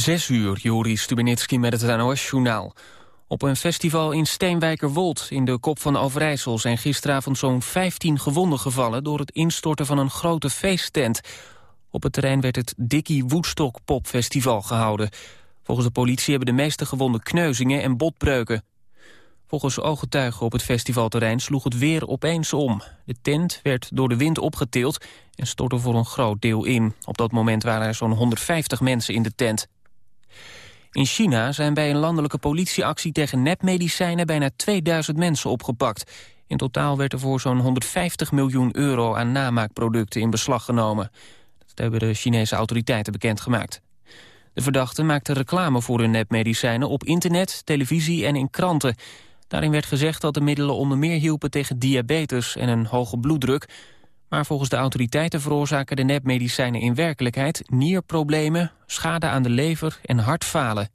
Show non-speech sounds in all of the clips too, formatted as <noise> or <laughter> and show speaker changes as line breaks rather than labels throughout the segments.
Zes uur, Juri Stubenitski met het NOS-journaal. Op een festival in Steenwijkerwold in de Kop van Overijssel... zijn gisteravond zo'n 15 gewonden gevallen... door het instorten van een grote feesttent. Op het terrein werd het Dickie Woodstock Popfestival gehouden. Volgens de politie hebben de meeste gewonden kneuzingen en botbreuken. Volgens ooggetuigen op het festivalterrein sloeg het weer opeens om. De tent werd door de wind opgetild en stortte voor een groot deel in. Op dat moment waren er zo'n 150 mensen in de tent. In China zijn bij een landelijke politieactie tegen nepmedicijnen bijna 2000 mensen opgepakt. In totaal werd er voor zo'n 150 miljoen euro aan namaakproducten in beslag genomen. Dat hebben de Chinese autoriteiten bekendgemaakt. De verdachten maakten reclame voor hun nepmedicijnen op internet, televisie en in kranten. Daarin werd gezegd dat de middelen onder meer hielpen tegen diabetes en een hoge bloeddruk. Maar volgens de autoriteiten veroorzaken de nepmedicijnen in werkelijkheid nierproblemen, schade aan de lever en hartfalen.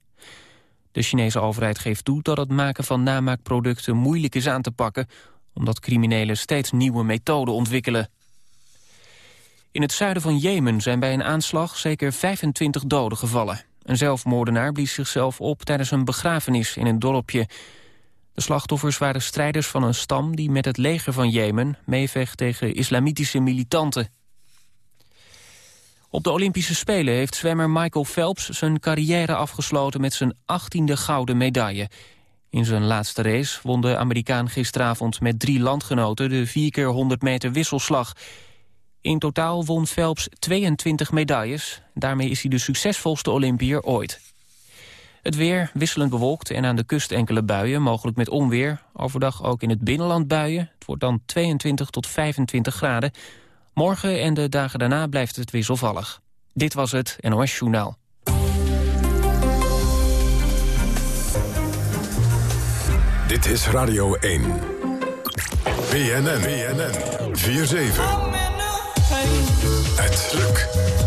De Chinese overheid geeft toe dat het maken van namaakproducten moeilijk is aan te pakken, omdat criminelen steeds nieuwe methoden ontwikkelen. In het zuiden van Jemen zijn bij een aanslag zeker 25 doden gevallen. Een zelfmoordenaar blies zichzelf op tijdens een begrafenis in een dorpje. De slachtoffers waren strijders van een stam die met het leger van Jemen meevecht tegen islamitische militanten. Op de Olympische Spelen heeft zwemmer Michael Phelps zijn carrière afgesloten met zijn achttiende gouden medaille. In zijn laatste race won de Amerikaan gisteravond met drie landgenoten de 4 keer 100 meter wisselslag. In totaal won Phelps 22 medailles. Daarmee is hij de succesvolste Olympier ooit. Het weer wisselend bewolkt en aan de kust enkele buien, mogelijk met onweer. Overdag ook in het binnenland buien. Het wordt dan 22 tot 25 graden. Morgen en de dagen daarna blijft het wisselvallig. Dit was het NOS Journaal.
Dit is Radio 1. BNN, BNN, 4-7. Het lukt.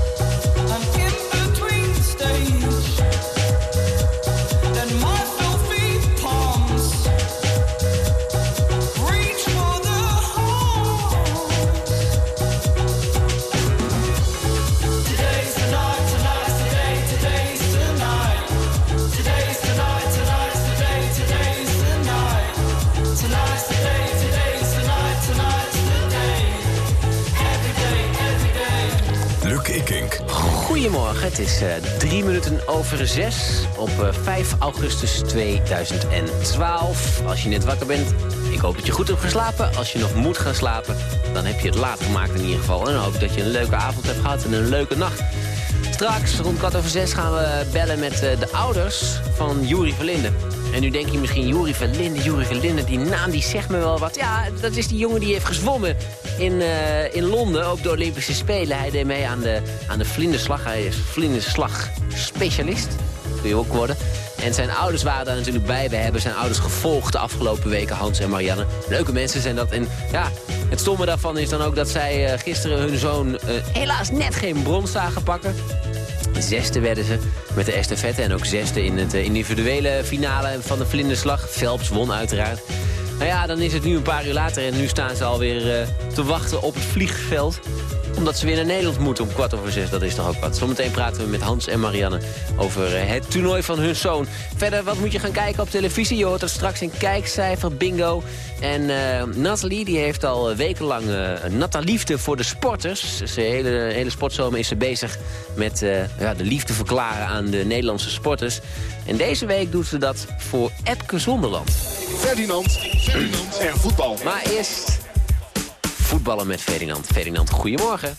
Het is uh, drie minuten over zes op uh, eh, 5 augustus 2012. Als je net wakker bent, ik hoop dat je goed hebt geslapen. Als je nog moet gaan slapen, dan heb je het laat gemaakt in ieder geval. En dan hoop ik dat je een leuke avond hebt gehad en een leuke nacht. Straks, rond kwart over zes, gaan we bellen met uh, de ouders van Juri Verlinden. En nu denk je misschien, Juri Verlinde, Juri Verlinde, die naam die zegt me wel wat. Ja, dat is die jongen die heeft gezwommen in, uh, in Londen op de Olympische Spelen. Hij deed mee aan de, aan de vlinderslag. Hij is vlinderslag specialist. Kun je ook worden. En zijn ouders waren daar natuurlijk bij. We hebben zijn ouders gevolgd de afgelopen weken, Hans en Marianne. Leuke mensen zijn dat. En ja, het stomme daarvan is dan ook dat zij uh, gisteren hun zoon uh, helaas net geen brons zagen pakken. Zesde werden ze met de estafette en ook zesde in het individuele finale van de vlinderslag. Phelps won uiteraard. Nou ja, dan is het nu een paar uur later en nu staan ze alweer uh, te wachten op het vliegveld omdat ze weer naar Nederland moeten om kwart over zes. Dat is toch ook wat. Zometeen praten we met Hans en Marianne over eh, het toernooi van hun zoon. Verder, wat moet je gaan kijken op televisie? Je hoort er straks een kijkcijfer, bingo. En uh, Nathalie die heeft al wekenlang uh, Nataliefde voor de sporters. De hele, hele sportzomer is ze bezig met ja, de liefde verklaren aan de Nederlandse sporters. En deze week doet ze dat voor Epke Zonderland.
Ferdinand, Ferdinand en voetbal.
Maar eerst voetballen met Ferdinand. Ferdinand, goedemorgen.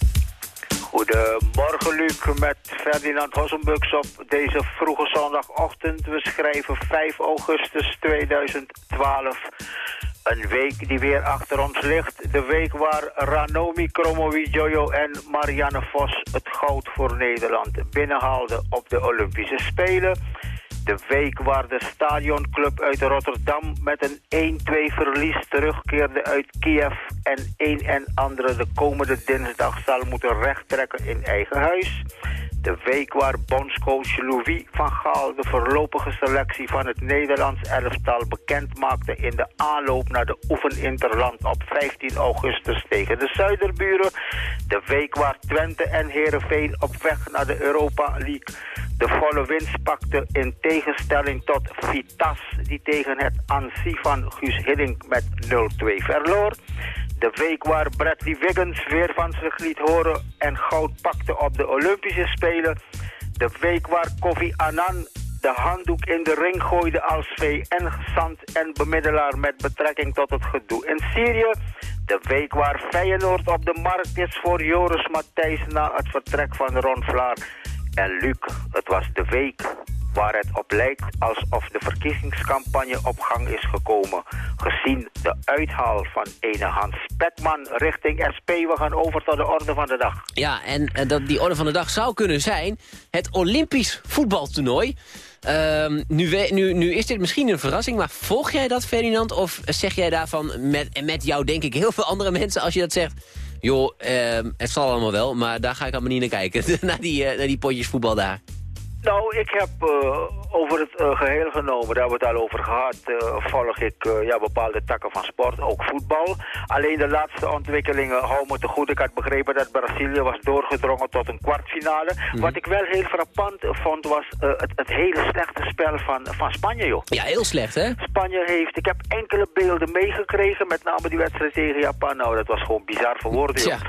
Goedemorgen Luc, met Ferdinand Hossenbuks op deze vroege zondagochtend. We schrijven 5 augustus 2012. Een week die weer achter ons ligt. De week waar Ranomi Kromowidjojo en Marianne Vos het goud voor Nederland binnenhaalden op de Olympische Spelen. De week waar de stadionclub uit Rotterdam met een 1-2 verlies terugkeerde uit Kiev... en een en andere de komende dinsdag zal moeten rechttrekken in eigen huis. De week waar bondscoach Louis van Gaal de voorlopige selectie van het Nederlands elftal bekend maakte in de aanloop naar de oefeninterland op 15 augustus tegen de Zuiderburen. De week waar Twente en Heerenveen op weg naar de Europa League de volle winst pakte in tegenstelling tot Vitas die tegen het Ansi van Guus Hiddink met 0-2 verloor. De week waar Bradley Wiggins weer van zich liet horen en goud pakte op de Olympische Spelen. De week waar Kofi Annan de handdoek in de ring gooide als VN-gezant en bemiddelaar met betrekking tot het gedoe in Syrië. De week waar Feyenoord op de markt is voor Joris Matthijs na het vertrek van Ron Vlaar. En Luc, het was de week waar het op lijkt alsof de verkiezingscampagne op gang is gekomen. Gezien de uithaal van ene Hans Petman richting SP. We gaan over tot de orde van de dag.
Ja, en uh, dat die orde van de dag zou kunnen zijn het Olympisch voetbaltoernooi. Uh, nu, nu, nu is dit misschien een verrassing, maar volg jij dat, Ferdinand? Of zeg jij daarvan, met, met jou denk ik heel veel andere mensen, als je dat zegt... joh, uh, het zal allemaal wel, maar daar ga ik allemaal niet naar kijken. <laughs> naar, die, uh, naar die potjes voetbal daar.
Nou, ik heb uh, over het uh, geheel genomen, daar hebben we het al over gehad, uh, volg ik ja, bepaalde takken van sport, ook voetbal. Alleen de laatste ontwikkelingen hou me te goed. Ik had begrepen dat Brazilië was doorgedrongen tot een kwartfinale. Mm -hmm. Wat ik wel heel frappant vond was het, het, hele slechte spel van, van Spanje, joh.
Ja, heel slecht, hè?
Spanje heeft, ik heb enkele beelden meegekregen, met name die wedstrijd tegen Japan. Nou, dat was gewoon bizar voor woorden, joh.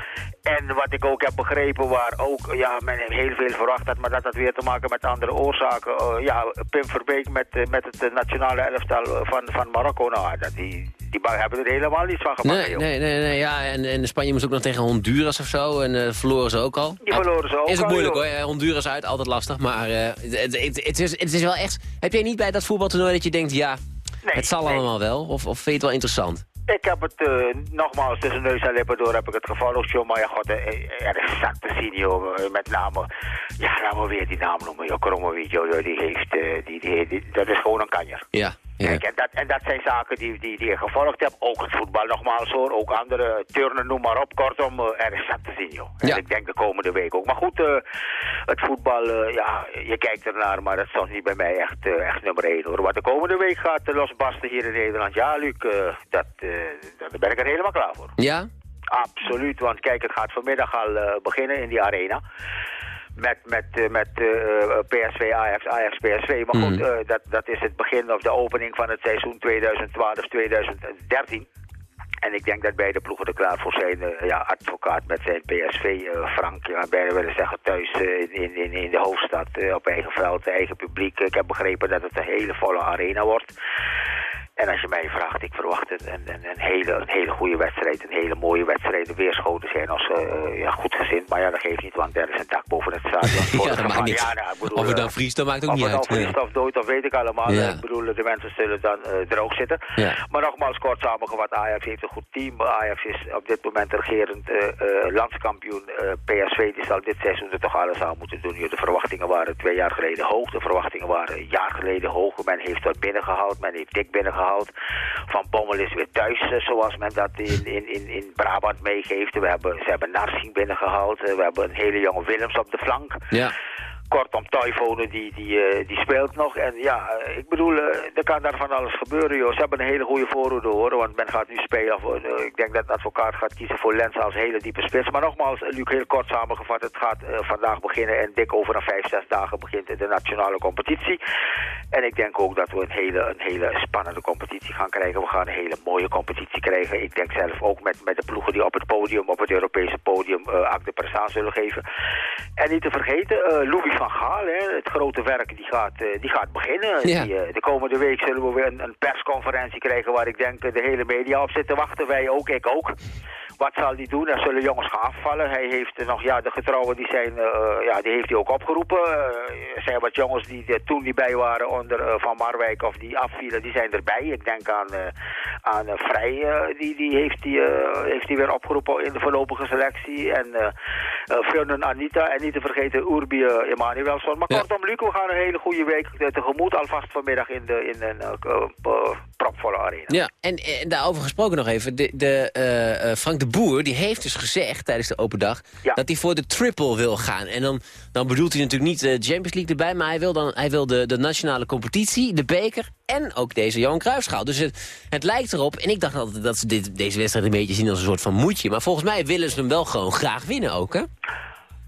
En wat ik ook heb begrepen, waar ook ja, men heel veel verwacht had, maar dat had weer te maken met andere oorzaken. Uh, ja, Pim Verbeek met, uh, met het nationale elftal van, van Marokko, nou, dat, die, die hebben er helemaal niets van gemaakt.
Nee, nee, nee, nee, ja, en, en Spanje moest ook nog tegen Honduras of zo, en verloren ze ook al.
Die verloren ze ook
Is het
al,
moeilijk
joh.
hoor, Honduras uit, altijd lastig, maar het, is, het is wel echt... Heb jij niet bij dat voetbaltoernooi dat je denkt, ja,
nee,
het zal
nee.
allemaal wel, of, of vind je het wel interessant?
Ik heb het, uh, nogmaals, tussen neus en lippen door heb ik het gevolgd, joh. Maar ja, god, er is zat te zien, joh. Met name, ja, laten we weer die naam noemen, joh. Kromovic, joh, die heeft, die, die, die, dat is gewoon een kanjer.
Ja.
Kijk, en dat, en dat zijn zaken die, die, die ik gevolgd heb. Ook het voetbal nogmaals hoor. Ook andere turnen, noem maar op. Kortom, uh, er is zat te zien, joh.
Ja.
En ik denk de komende week ook. Maar goed, uh, het voetbal, uh, ja, je kijkt ernaar, maar dat stond niet bij mij echt, echt nummer 1 hoor. Wat de komende week gaat losbarsten hier in Nederland. Ja, Luc, dat, daar ben ik er helemaal klaar voor.
Ja?
Absoluut, want kijk, het gaat vanmiddag al beginnen in die arena met, met, uh, met uh, PSV, Ajax, Ajax, PSV. Maar goed, mm. uh, dat, dat is het begin of de opening van het seizoen 2012-2013. En ik denk dat beide ploegen er klaar voor zijn. ja, advocaat met zijn PSV, Frank, ja, bijna willen zeggen thuis in, in, in de hoofdstad, op eigen veld, eigen publiek. Ik heb begrepen dat het een hele volle arena wordt. En als je mij vraagt, ik verwacht een, een, een, hele, een hele goede wedstrijd, een hele mooie wedstrijd. De weerschoten zijn als uh, ja, goed gezind, maar ja, dat geeft niet, want er is een dak boven het stadion. <laughs>
ja, dat maakt niet. Ja, nou, bedoel, of het dan vriest, dat maakt ook niet uit.
Of het dan vriest of dood, dat weet ik allemaal. Ja. Ik bedoel, de mensen zullen dan uh, droog zitten.
Ja.
Maar nogmaals, kort samengevat, Ajax heeft een goed team. Ajax is op dit moment regerend uh, landskampioen. PSV die zal dit seizoen er toch alles aan moeten doen. De verwachtingen waren twee jaar geleden hoog, de verwachtingen waren een jaar geleden hoog. Men heeft dat binnengehaald, men heeft dik binnengehaald. Van Bommel is weer thuis, zoals men dat in, in, in, in Brabant meegeeft. We hebben, ze hebben Narsing binnengehaald. We hebben een hele jonge Willems op de flank.
Ja.
Kortom, Toivonen die, die, uh, die speelt nog. En ja, uh, ik bedoel, uh, er kan daar van alles gebeuren, joh. Ze hebben een hele goede voorhoede, hoor. Want men gaat nu spelen. Ik denk dat de advocaat gaat kiezen voor Lens als hele diepe spits. Maar nogmaals, Luc, heel kort samengevat. Het gaat vandaag beginnen. En dik over een vijf, zes dagen begint de nationale competitie. En ik denk ook dat we een hele, een hele spannende competitie gaan krijgen. We gaan een hele mooie competitie krijgen. Ik denk zelf ook met, met de ploegen die op het podium, op het Europese podium, uh, prestatie zullen geven. En niet te vergeten, uh, Louis van Gaal, hè, het grote werk, die gaat, uh, die gaat beginnen.
Ja.
Die, uh, de komende week zullen we weer een, een, persconferentie krijgen waar ik denk de hele media op zit te wachten. Wij ook, ik ook. Wat zal hij doen? Er zullen jongens gaan afvallen. Hij heeft nog, ja, de getrouwen die zijn, uh, ja, die heeft hij ook opgeroepen. er zijn wat jongens die er toen niet bij waren onder Van Marwijk of die afvielen, die zijn erbij. Ik denk aan, aan Vrij, die, die heeft hij heeft die weer opgeroepen in de voorlopige selectie. En Fionnen Anita en niet te vergeten Urbi Emanuelson. Maar
Ja.
kortom, Luc, we gaan een hele goede week tegemoet. Alvast vanmiddag in, de, in een arena.
Ja, en, en daarover gesproken nog even. De, de, Frank de Boer die heeft dus gezegd tijdens de open dag... dat hij voor de triple wil gaan. En dan, dan bedoelt hij natuurlijk niet de Champions League erbij... maar hij wil, dan, hij wil de, de nationale competitie, de beker... en ook deze Johan Cruijffschaal. Dus het, het lijkt erop... en ik dacht altijd dat ze dit, deze wedstrijd een beetje zien als een soort van moedje... maar volgens mij willen ze hem wel gewoon graag winnen ook, hè?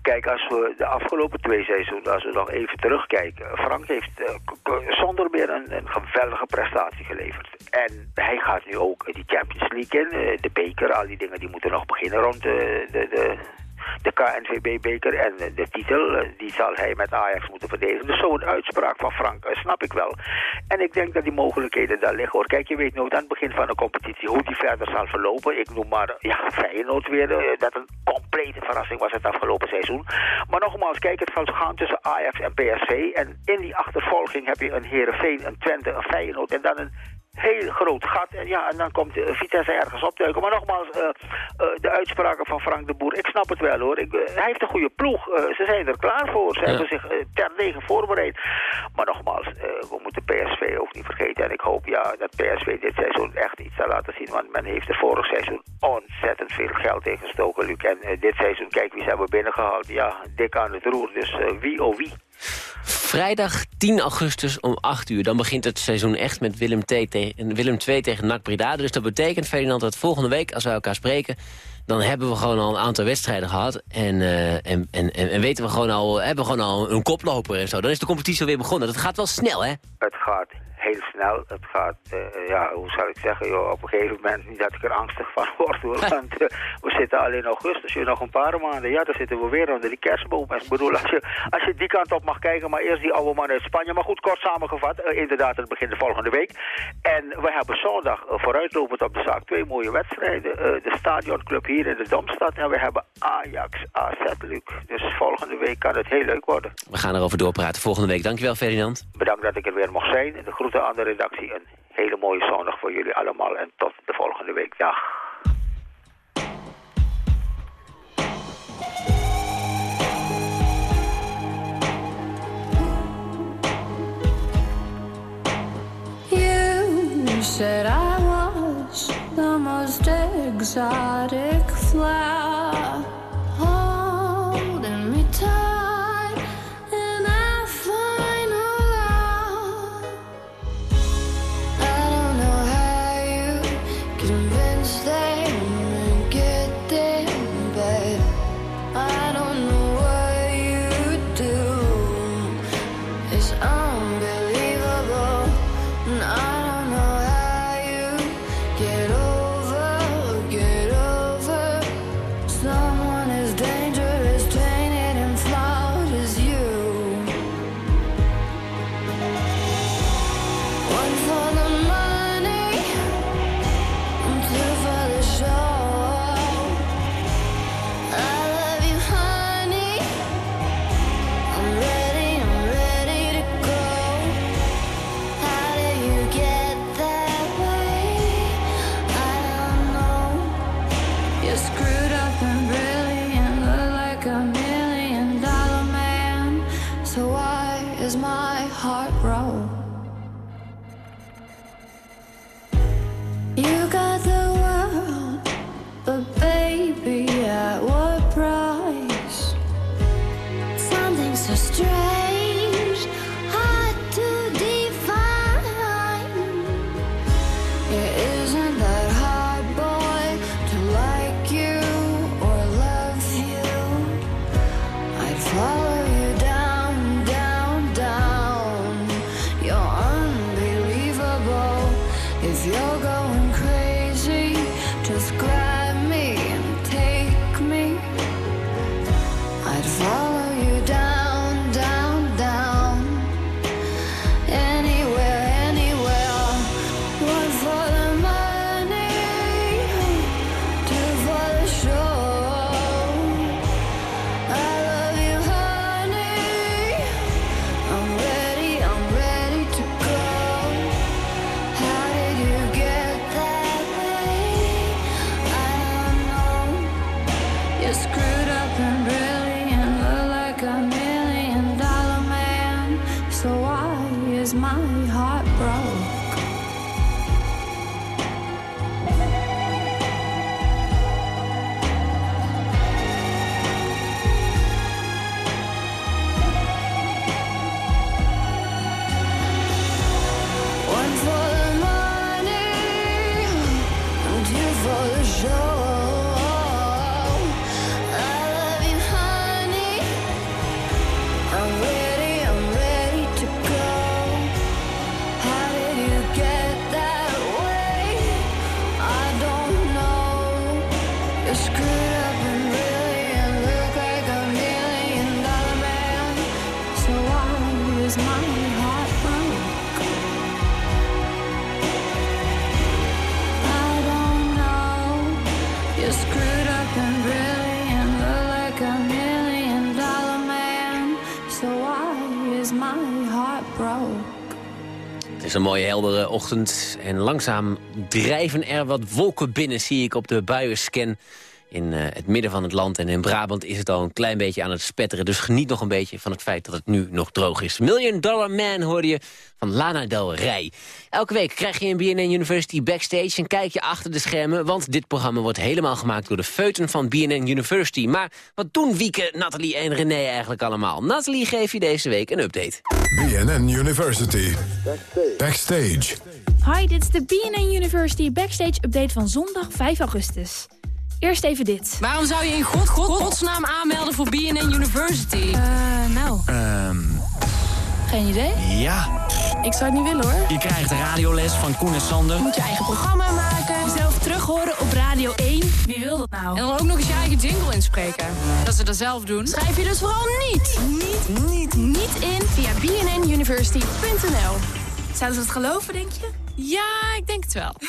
Kijk, als we de afgelopen twee seizoenen, als we nog even terugkijken... Frank heeft zonder meer een, een, geweldige prestatie geleverd. En hij gaat nu ook die Champions League in, uh, de beker, al die dingen die moeten nog beginnen rond de, de, de de KNVB-beker en de titel, eh, die zal hij met Ajax moeten verdedigen. Dus zo'n uitspraak van Frank uh, snap ik wel. En ik denk dat die mogelijkheden daar liggen hoor. Kijk, je weet nooit aan het begin van de competitie hoe die verder zal verlopen. Ik noem maar ja, Feyenoord weer, uh, dat een complete verrassing was het afgelopen seizoen. Maar nogmaals, kijk, het zal gaan tussen Ajax en PSV. En in die achtervolging heb je een Heerenveen, een Twente, een Feyenoord en dan een heel groot gat. En ja, en dan komt uh, Vitesse ergens opduiken. Maar nogmaals, uh, uh, de uitspraken van Frank de Boer, ik snap het wel hoor. Ik, hij heeft een goede ploeg. ze zijn er klaar voor. Ze hebben zich terdege voorbereid. Maar nogmaals, we moeten PSV ook niet vergeten. En ik hoop ja, dat PSV dit seizoen echt iets zal laten zien. Want men heeft er vorig seizoen ontzettend veel geld in gestoken, Luc. En dit seizoen, kijk wie ze hebben binnengehaald. Ja, dik aan het roer. Dus wie oh wie.
Vrijdag 10 augustus om 8 uur. Dan begint het seizoen echt met Willem, tegen, Willem 2 tegen NAC Breda. Dus dat betekent, Ferdinand, dat volgende week, als we elkaar spreken... dan hebben we gewoon al een aantal wedstrijden gehad. En, uh, en, en, en, weten we gewoon al, hebben we gewoon al een koploper en zo. Dan is de competitie alweer begonnen. Dat gaat wel snel, hè?
Het gaat heel snel. Het gaat, uh, ja, hoe zal ik zeggen, joh, op een gegeven moment niet dat ik er angstig van <laughs> word hoor. <laughs> Want uh, we zitten al in augustus, nog een paar maanden. Ja, dan zitten we weer onder die kerstboom. Ik bedoel, als je, als je die kant op mag kijken, maar eerst die oude man uit Spanje. Maar goed, kort samengevat, uh, inderdaad, het begin de volgende week. En we hebben zondag, vooruitlopend op de zaak, twee mooie wedstrijden. de stadionclub hier in de Domstad en we hebben Ajax, AZ, Luc. Dus volgende week kan het heel leuk worden.
We gaan erover doorpraten volgende week. Dankjewel, Ferdinand.
Bedankt dat ik er weer mocht zijn. De groeten aan de redactie. Een hele mooie zondag voor jullie allemaal en tot de volgende week. Dag.
You said I the most exotic flower is
een mooie heldere ochtend en langzaam drijven er wat wolken binnen, zie ik op de buienscan. In eh, het midden van het land en in Brabant is het al een klein beetje aan het spetteren. Dus geniet nog een beetje van het feit dat het nu nog droog is. Million Dollar Man hoorde je van Lana Del Rey. Elke week krijg je in BNN University Backstage een kijkje achter de schermen... want dit programma wordt helemaal gemaakt door de feuten van BNN University. Maar wat doen Wieke, Nathalie en René eigenlijk allemaal? Nathalie geeft je deze week een update.
BNN University. Backstage.
Hi, dit is de BNN University Backstage Update van zondag 5 augustus. Eerst even dit.
Waarom zou je in god, god, godsnaam aanmelden voor BNN University?
Eh, nou,
Ehm,
geen idee.
ja.
Ik zou het niet willen hoor.
Je krijgt radioles van Koen en Sander.
Je moet je eigen programma maken. Jezelf terug horen op Radio 1. Wie wil dat nou?
En dan ook nog eens je eigen jingle inspreken. Dat ze dat zelf doen.
Schrijf je dus vooral niet, niet, niet, niet in via bnnuniversity.nl. Zouden ze het geloven, denk je?
Ja, ik denk het wel. <laughs>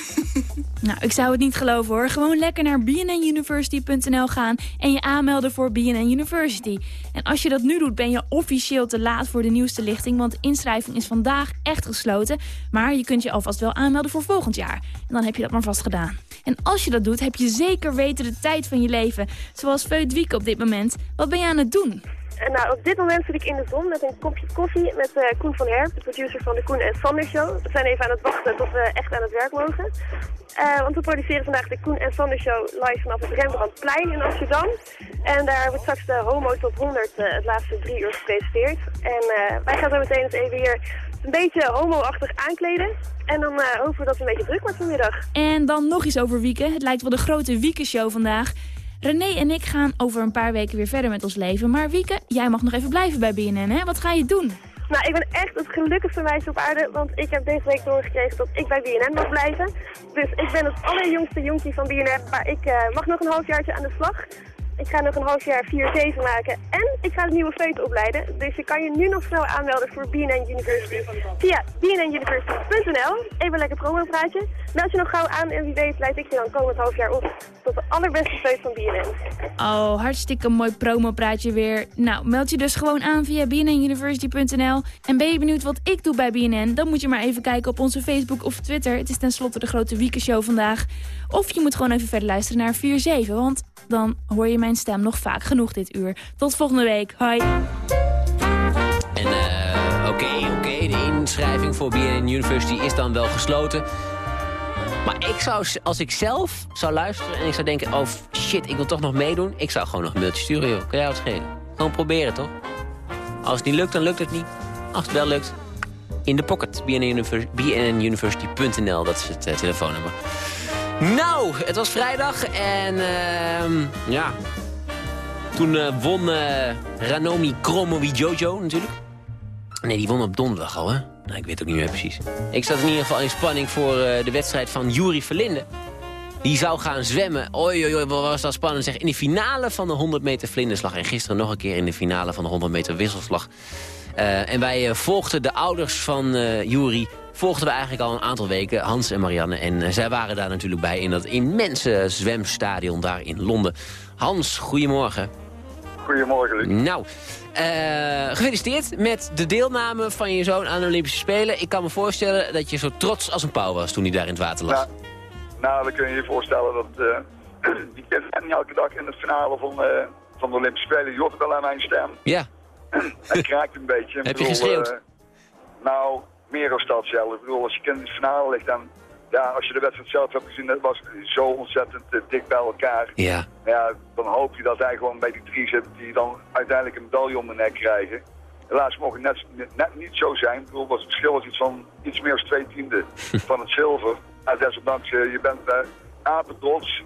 Nou, ik zou het niet geloven hoor. Gewoon lekker naar bnnuniversity.nl gaan en je aanmelden voor BNN University. En als je dat nu doet, ben je officieel te laat voor de nieuwste lichting, want de inschrijving is vandaag echt gesloten. Maar je kunt je alvast wel aanmelden voor volgend jaar. En dan heb je dat maar vast gedaan. En als je dat doet, heb je zeker weten de tijd van je leven. Zoals Feut Wieke op dit moment. Wat ben je aan het doen?
Nou, op dit moment zit ik in de zon met een kopje koffie met eh, Koen van Herp, de producer van de Koen en Sander Show. We zijn even aan het wachten tot we echt aan het werk mogen. Eh, want we produceren vandaag de Koen en Sander Show live vanaf het Rembrandtplein in Amsterdam. En daar wordt straks de Homo tot 100 eh, het laatste drie uur gepresenteerd. En wij gaan zo meteen het even hier een beetje homo-achtig aankleden. En dan hopen we dat het een beetje druk wordt vanmiddag.
En dan nog iets over Wieke. Het lijkt wel de grote Wieke-show vandaag. René en ik gaan over een paar weken weer verder met ons leven. Maar Wieke, jij mag nog even blijven bij BNN, hè? Wat ga je doen?
Nou, ik ben echt het gelukkigste meisje op aarde, want ik heb deze week doorgekregen dat ik bij BNN mag blijven. Dus ik ben het allerjongste jonkie van BNN, maar ik eh, mag nog een halfjaartje aan de slag. Ik ga nog een half jaar 4-7 maken en ik ga de nieuwe feuten opleiden. Dus je kan je nu nog snel aanmelden voor BNN University via bnnuniversity.nl. Even lekker promo-praatje. Meld je nog gauw aan en wie weet leid ik je dan komend half jaar op tot de allerbeste feut van BNN.
Oh, hartstikke mooi promopraatje weer. Nou, meld je dus gewoon aan via bnnuniversity.nl. En ben je benieuwd wat ik doe bij BNN? Dan moet je maar even kijken op onze Facebook of Twitter. Het is tenslotte de grote Wiekenshow vandaag. Of je moet gewoon even verder luisteren naar 4-7, want dan hoor je mijn stem nog vaak genoeg dit uur. Tot volgende week. Hoi.
En eh, oké, oké, de inschrijving voor BNN University is dan wel gesloten. Maar ik zou, als ik zelf zou luisteren en ik zou denken... oh shit, ik wil toch nog meedoen... ik zou gewoon nog een mailtje sturen, joh. Kan jij wat schelen? Gewoon proberen, toch? Als het niet lukt, dan lukt het niet. Als het wel lukt, in de pocket. bnnuniversity.nl, dat is het eh, telefoonnummer. Nou, het was vrijdag en ehm, ja... Toen eh, won eh, Ranomi Kromowi Jojo natuurlijk. Nee, die won op donderdag al, hè? Nou, ik weet ook niet meer precies. Ik zat in ieder geval in spanning voor eh, de wedstrijd van Juri Verlinde. Die zou gaan zwemmen. Oei, oei, wat was dat spannend zeg. In de finale van de 100 meter vlinderslag. En gisteren nog een keer in de finale van de 100 meter wisselslag. En wij volgden de ouders van Juri... volgden we eigenlijk al een aantal weken, Hans en Marianne. En eh, zij waren daar natuurlijk bij in dat immense zwemstadion daar in Londen. Hans, goedemorgen.
Goedemorgen, Luc.
Nou, eh, gefeliciteerd met de deelname van je zoon aan de Olympische Spelen. Ik kan me voorstellen dat je zo trots als een pauw was toen hij daar in het water lag.
Nou, nou, dan kun je je voorstellen dat eh, <clears throat> die kind niet elke dag in het finale van, van de Olympische Spelen. Je hoort het wel aan mijn stem.
Ja, <clears throat>
Hij kraakt een beetje.
Heb je geschreeuwd?
nou, dat zelf. Ik bedoel, als je kind in het finale ligt, dan... Ja, als je de wedstrijd zelf hebt gezien, dat was zo ontzettend eh, dik bij elkaar.
ja.
Ja, dan hoop je dat hij gewoon bij die drie zit die dan uiteindelijk een medaille om de nek krijgen. Helaas mogen het net, net niet zo zijn. Ik bedoel, het verschil was iets van iets meer dan twee tiende <laughs> van het zilver. En desondanks, eh, je bent uh, apetrots.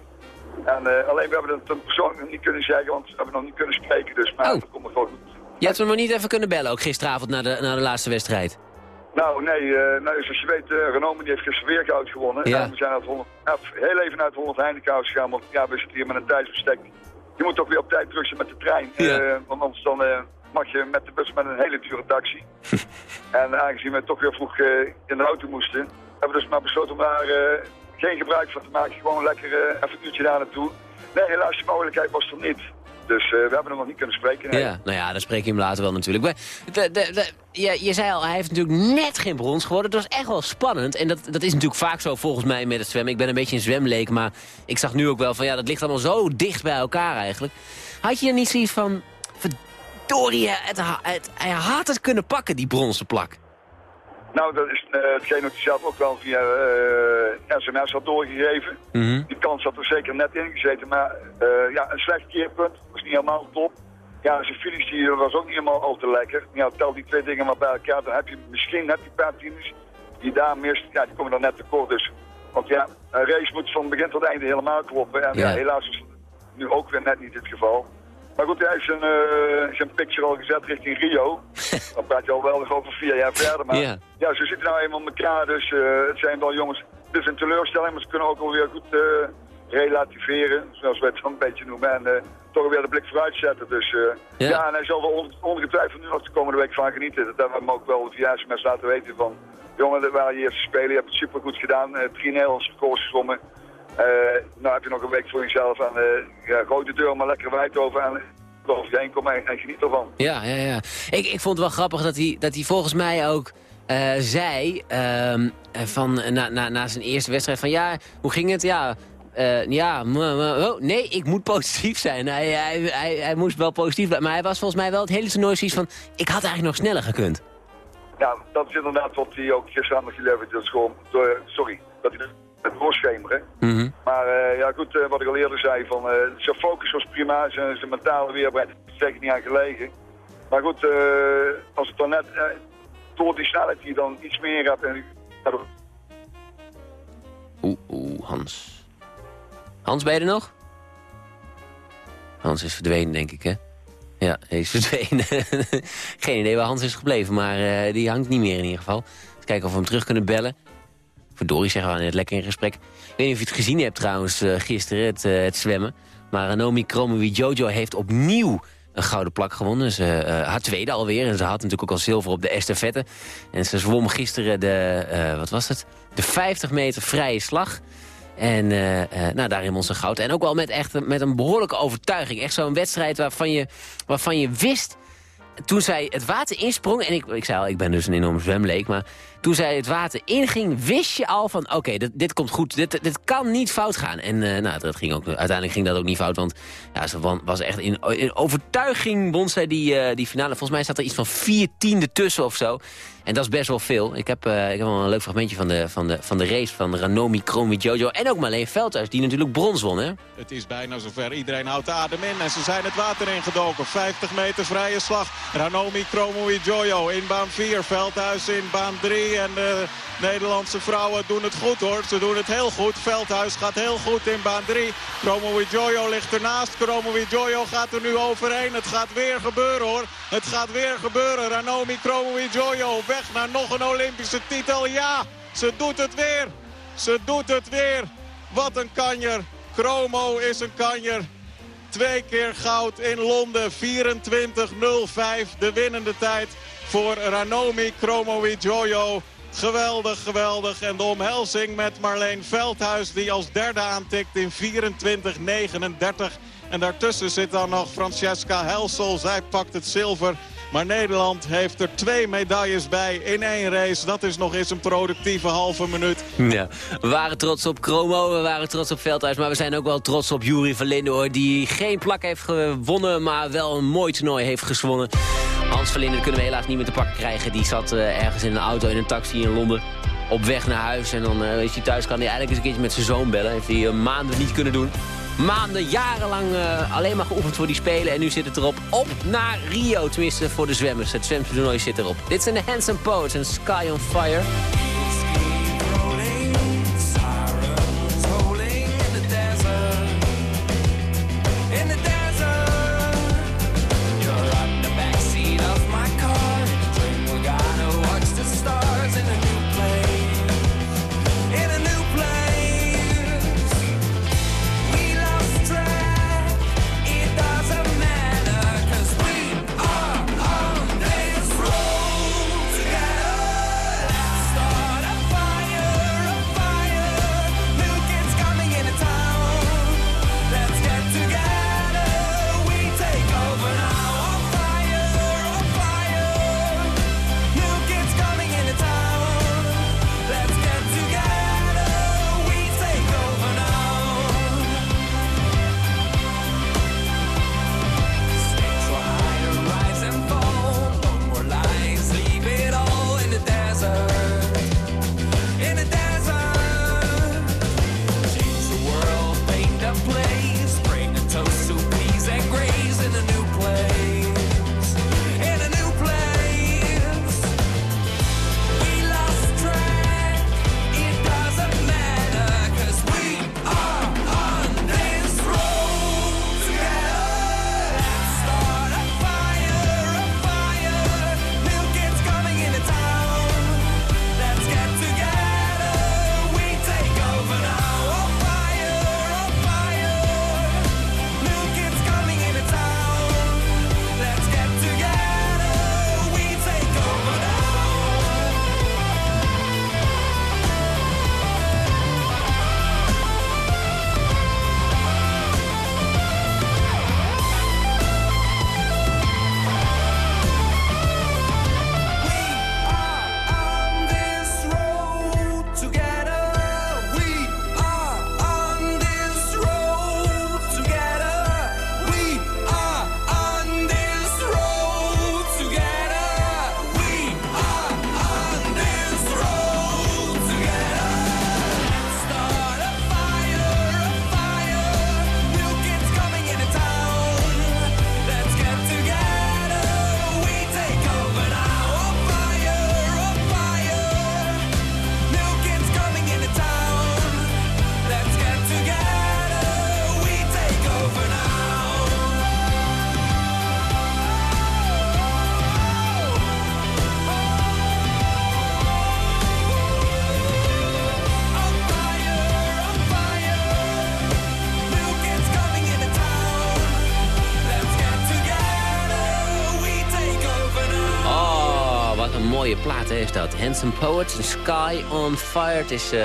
En eh, alleen we hebben het hem persoonlijk nog niet kunnen zeggen, want we hebben nog niet kunnen spreken. Dus maar
Oh.
dat komt er goed.
Je hebt hem nog niet even kunnen bellen, ook gisteravond na de, na de laatste wedstrijd.
Nou, nee, nou, zoals je weet, uh, Renault die heeft gisteren weer goud gewonnen.
Ja.
En we zijn uit 100, ja, heel even uit 100 Heinekenhuis gegaan, want ja, we zitten hier met een tijdsbestek. Je moet toch weer op tijd terug zijn met de trein.
Ja.
Eh, want anders dan, mag je met de bus met een hele dure taxi. <laughs> en aangezien we toch weer vroeg in de auto moesten, hebben we dus maar besloten om daar geen gebruik van te maken. Gewoon lekker even een uurtje daar naartoe. Nee, helaas die mogelijkheid was er niet. Dus eh, we hebben hem nog niet kunnen spreken.
Ja, nou ja, dan spreek je hem later wel natuurlijk. De- je, je zei al, hij heeft natuurlijk net geen brons geworden. Het was echt wel spannend. En dat, dat is natuurlijk vaak zo volgens mij met het zwemmen. Ik ben een beetje een zwemleek, maar ik zag nu ook wel van... ja, dat ligt allemaal zo dicht bij elkaar eigenlijk. Had je er niet zoiets van... verdorie, het, het, hij had het kunnen pakken, die bronzen plak.
Nou, dat is hetgeen wat hij zelf ook wel via eh, sms had doorgegeven. Die kans had er zeker net in gezeten, maar eh, ja, een slecht keerpunt was niet helemaal top. Ja, zijn finish die was ook niet helemaal al te lekker. Ja, tel die twee dingen maar bij elkaar, dan heb je misschien net die paar teams die daar mist, ja, die komen dan net tekort. Dus, want ja, een race moet van begin tot einde helemaal kloppen. En
Ja.
ja, helaas is het nu ook weer net niet het geval. Maar goed, hij heeft zijn, eh, zijn picture al gezet richting Rio. <laughs> Dan praat je al wel nog over vier jaar verder. Maar
Ja.
ja, ze zitten nou eenmaal met elkaar. Dus eh, het zijn wel jongens. Het is een teleurstelling, maar ze kunnen ook wel weer goed eh, relativeren. Zoals wij het dan een beetje noemen. En toch weer de blik vooruit zetten. Dus
Ja.
ja. en hij zal wel on- ongetwijfeld nu nog de komende week van genieten. Dat hebben we hem ook wel via sms laten weten van... Jongen, waren je eerste spelen, je hebt het supergoed gedaan. drie Nederlandse records gezwommen. Eh, nou heb je nog een week voor jezelf en eh ja, gooi de deur maar lekker wijd over en over je heen kom en, en geniet ervan.
Ja, ja, ja. Ik, ik vond het wel grappig dat hij, dat hij volgens mij ook eh, zei ehm, eh, van, na, na, na zijn eerste wedstrijd van ja, hoe ging het? Ja, ja, oh, nee, ik moet positief zijn. Hij, hij, hij, hij moest wel positief blijven, maar hij was volgens mij wel het hele toernooi zoiets van ik had eigenlijk nog sneller gekund.
Ja, dat is inderdaad wat hij ook gisteren nog geleverd is. Gewoon door, sorry, dat hij het doorschemeren.
Mhm.
Maar eh, ja goed, eh, wat ik al eerder zei, van, eh, zijn focus was prima, zijn, zijn mentale weerbaarheid is zeker niet aan gelegen. Maar goed, als het dan net door die snelheid die dan iets meer hebt en
Oeh, oeh, Hans. Hans, ben je er nog? Hans is verdwenen, denk ik, hè? Ja, hij is <laughs> verdwenen. Geen idee waar Hans is gebleven, maar die hangt niet meer in ieder geval. Eens kijken of we hem terug kunnen bellen. Verdorie, zeggen we net lekker in gesprek. Ik weet niet of je het gezien hebt trouwens eh, gisteren, het, eh, het zwemmen. Maar Naomi Kromowidjojo Jojo heeft opnieuw een gouden plak gewonnen. Ze eh, haar tweede alweer. En ze had natuurlijk ook al zilver op de estafette. En ze zwom gisteren de, wat was het? De 50 meter vrije slag. En nou, daarin won ze goud. En ook wel met, echt, met een behoorlijke overtuiging. Echt zo'n wedstrijd waarvan je, waarvan je wist... Toen zij het water insprong, en ik, ik zei al, ik ben dus een enorm zwemleek... maar toen zij het water inging, wist je al van... oké, dit, dit komt goed, dit, dit kan niet fout gaan. En eh, nou, dat ging ook, uiteindelijk ging dat ook niet fout... want ja, ze was echt in, in overtuiging won zij die, eh, die finale. Volgens mij staat er iets van vier tiende tussen of zo. En dat is best wel veel. Ik heb, eh, ik heb wel een leuk fragmentje van de, van de, van de race van Ranomi Kromowidjojo... en ook Marleen Veldhuis, die natuurlijk brons won, hè?
Het is bijna zover. Iedereen houdt de adem in en ze zijn het water ingedoken. 50 meter vrije slag. Ranomi Kromowidjojo in baan 4. Veldhuis in baan 3. En de Nederlandse vrouwen doen het goed hoor. Ze doen het heel goed. Veldhuis gaat heel goed in baan 3. Kromowidjojo ligt ernaast. Kromowidjojo gaat er nu overheen. Het gaat weer gebeuren hoor. Het gaat weer gebeuren. Ranomi Kromowidjojo weg naar nog een Olympische titel. Ja, ze doet het weer. Ze doet het weer. Wat een kanjer. Chromo is een kanjer. Twee keer goud in Londen. 24.05 de winnende tijd voor Ranomi Kromowidjojo. Geweldig, geweldig. En de omhelzing met Marleen Veldhuis die als derde aantikt in 24.39. En daartussen zit dan nog Francesca Helsel. Zij pakt het zilver. Maar Nederland heeft er twee medailles bij in één race. Dat is nog eens een productieve halve minuut.
Ja, we waren trots op Chromo, we waren trots op Veldhuis... maar we zijn ook wel trots op Jury Verlinde, hoor... die geen plak heeft gewonnen, maar wel een mooi toernooi heeft gezwonnen. Hans Verlinde kunnen we helaas niet meer te pakken krijgen. Die zat eh, ergens in een auto, in een taxi in Londen... op weg naar huis en dan uh, is hij thuis... kan hij eigenlijk eens een keertje met zijn zoon bellen. Heeft hij uh, maanden niet kunnen doen. Maanden, jarenlang alleen maar geoefend voor die Spelen. En nu zit het erop op naar Rio, tenminste voor de zwemmers. Het zwemtoernooi zit erop. Dit zijn de Handsome Poets en Sky on Fire. Is dat. Handsome Poets, Sky on Fire. Het is uh,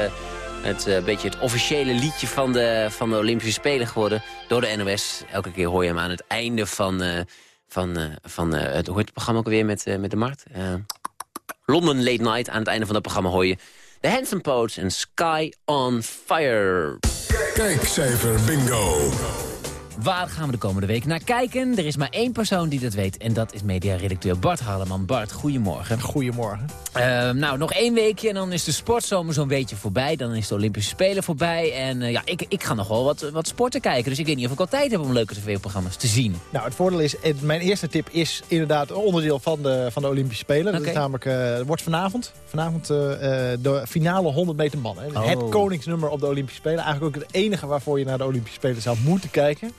het uh, beetje het officiële liedje van de, van de Olympische Spelen geworden. Door de NOS. Elke keer hoor je hem aan het einde van, uh, van, van het, hoe heet het programma ook weer met, met de markt? London Late Night. Aan het einde van dat programma hoor je de Handsome Poets en Sky on Fire.
Kijkcijfer bingo.
Waar gaan we de komende week naar kijken? Er is maar één persoon die dat weet en dat is mediaredacteur Bart Halleman. Bart, goedemorgen.
Goedemorgen.
Uh, nou, nog één weekje en dan is de sportzomer zo'n beetje voorbij. Dan is de Olympische Spelen voorbij. En uh, ja, ik, ik ga nog wel wat, wat sporten kijken. Dus ik weet niet of ik al tijd heb om leuke tv-programma's te zien.
Nou, het voordeel is, mijn eerste tip is inderdaad onderdeel van de, van de Olympische Spelen. Dat is namelijk, uh, wordt vanavond, vanavond de finale 100 meter mannen. Oh. Het koningsnummer op de Olympische Spelen. Eigenlijk ook het enige waarvoor je naar de Olympische Spelen zou moeten kijken.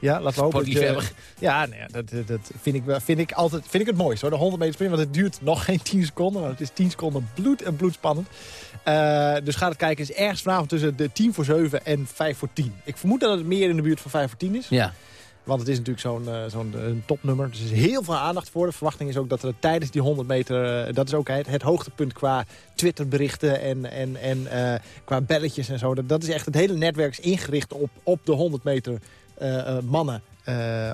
Ja, laten we hopen dat je, Ja, nee, dat, dat vind, ik, vind ik altijd vind ik het mooiste hoor. De 100 meter sprint, want het duurt nog <laughs> geen 10 seconden. Maar het is 10 seconden bloed en bloedspannend. Uh, dus ga het kijken. Het is ergens vanavond tussen de 10 voor 7 en 5 voor 10. Ik vermoed dat het meer in de buurt van 5 voor 10 is.
Ja.
Want het is natuurlijk zo'n uh, zo'n topnummer. Dus er is heel veel aandacht voor. De verwachting is ook dat er tijdens die 100 meter... Uh, dat is ook het, het hoogtepunt qua Twitterberichten en, en, en uh, qua belletjes en zo. Dat, dat is echt het hele netwerk is ingericht op, op de 100 meter mannen.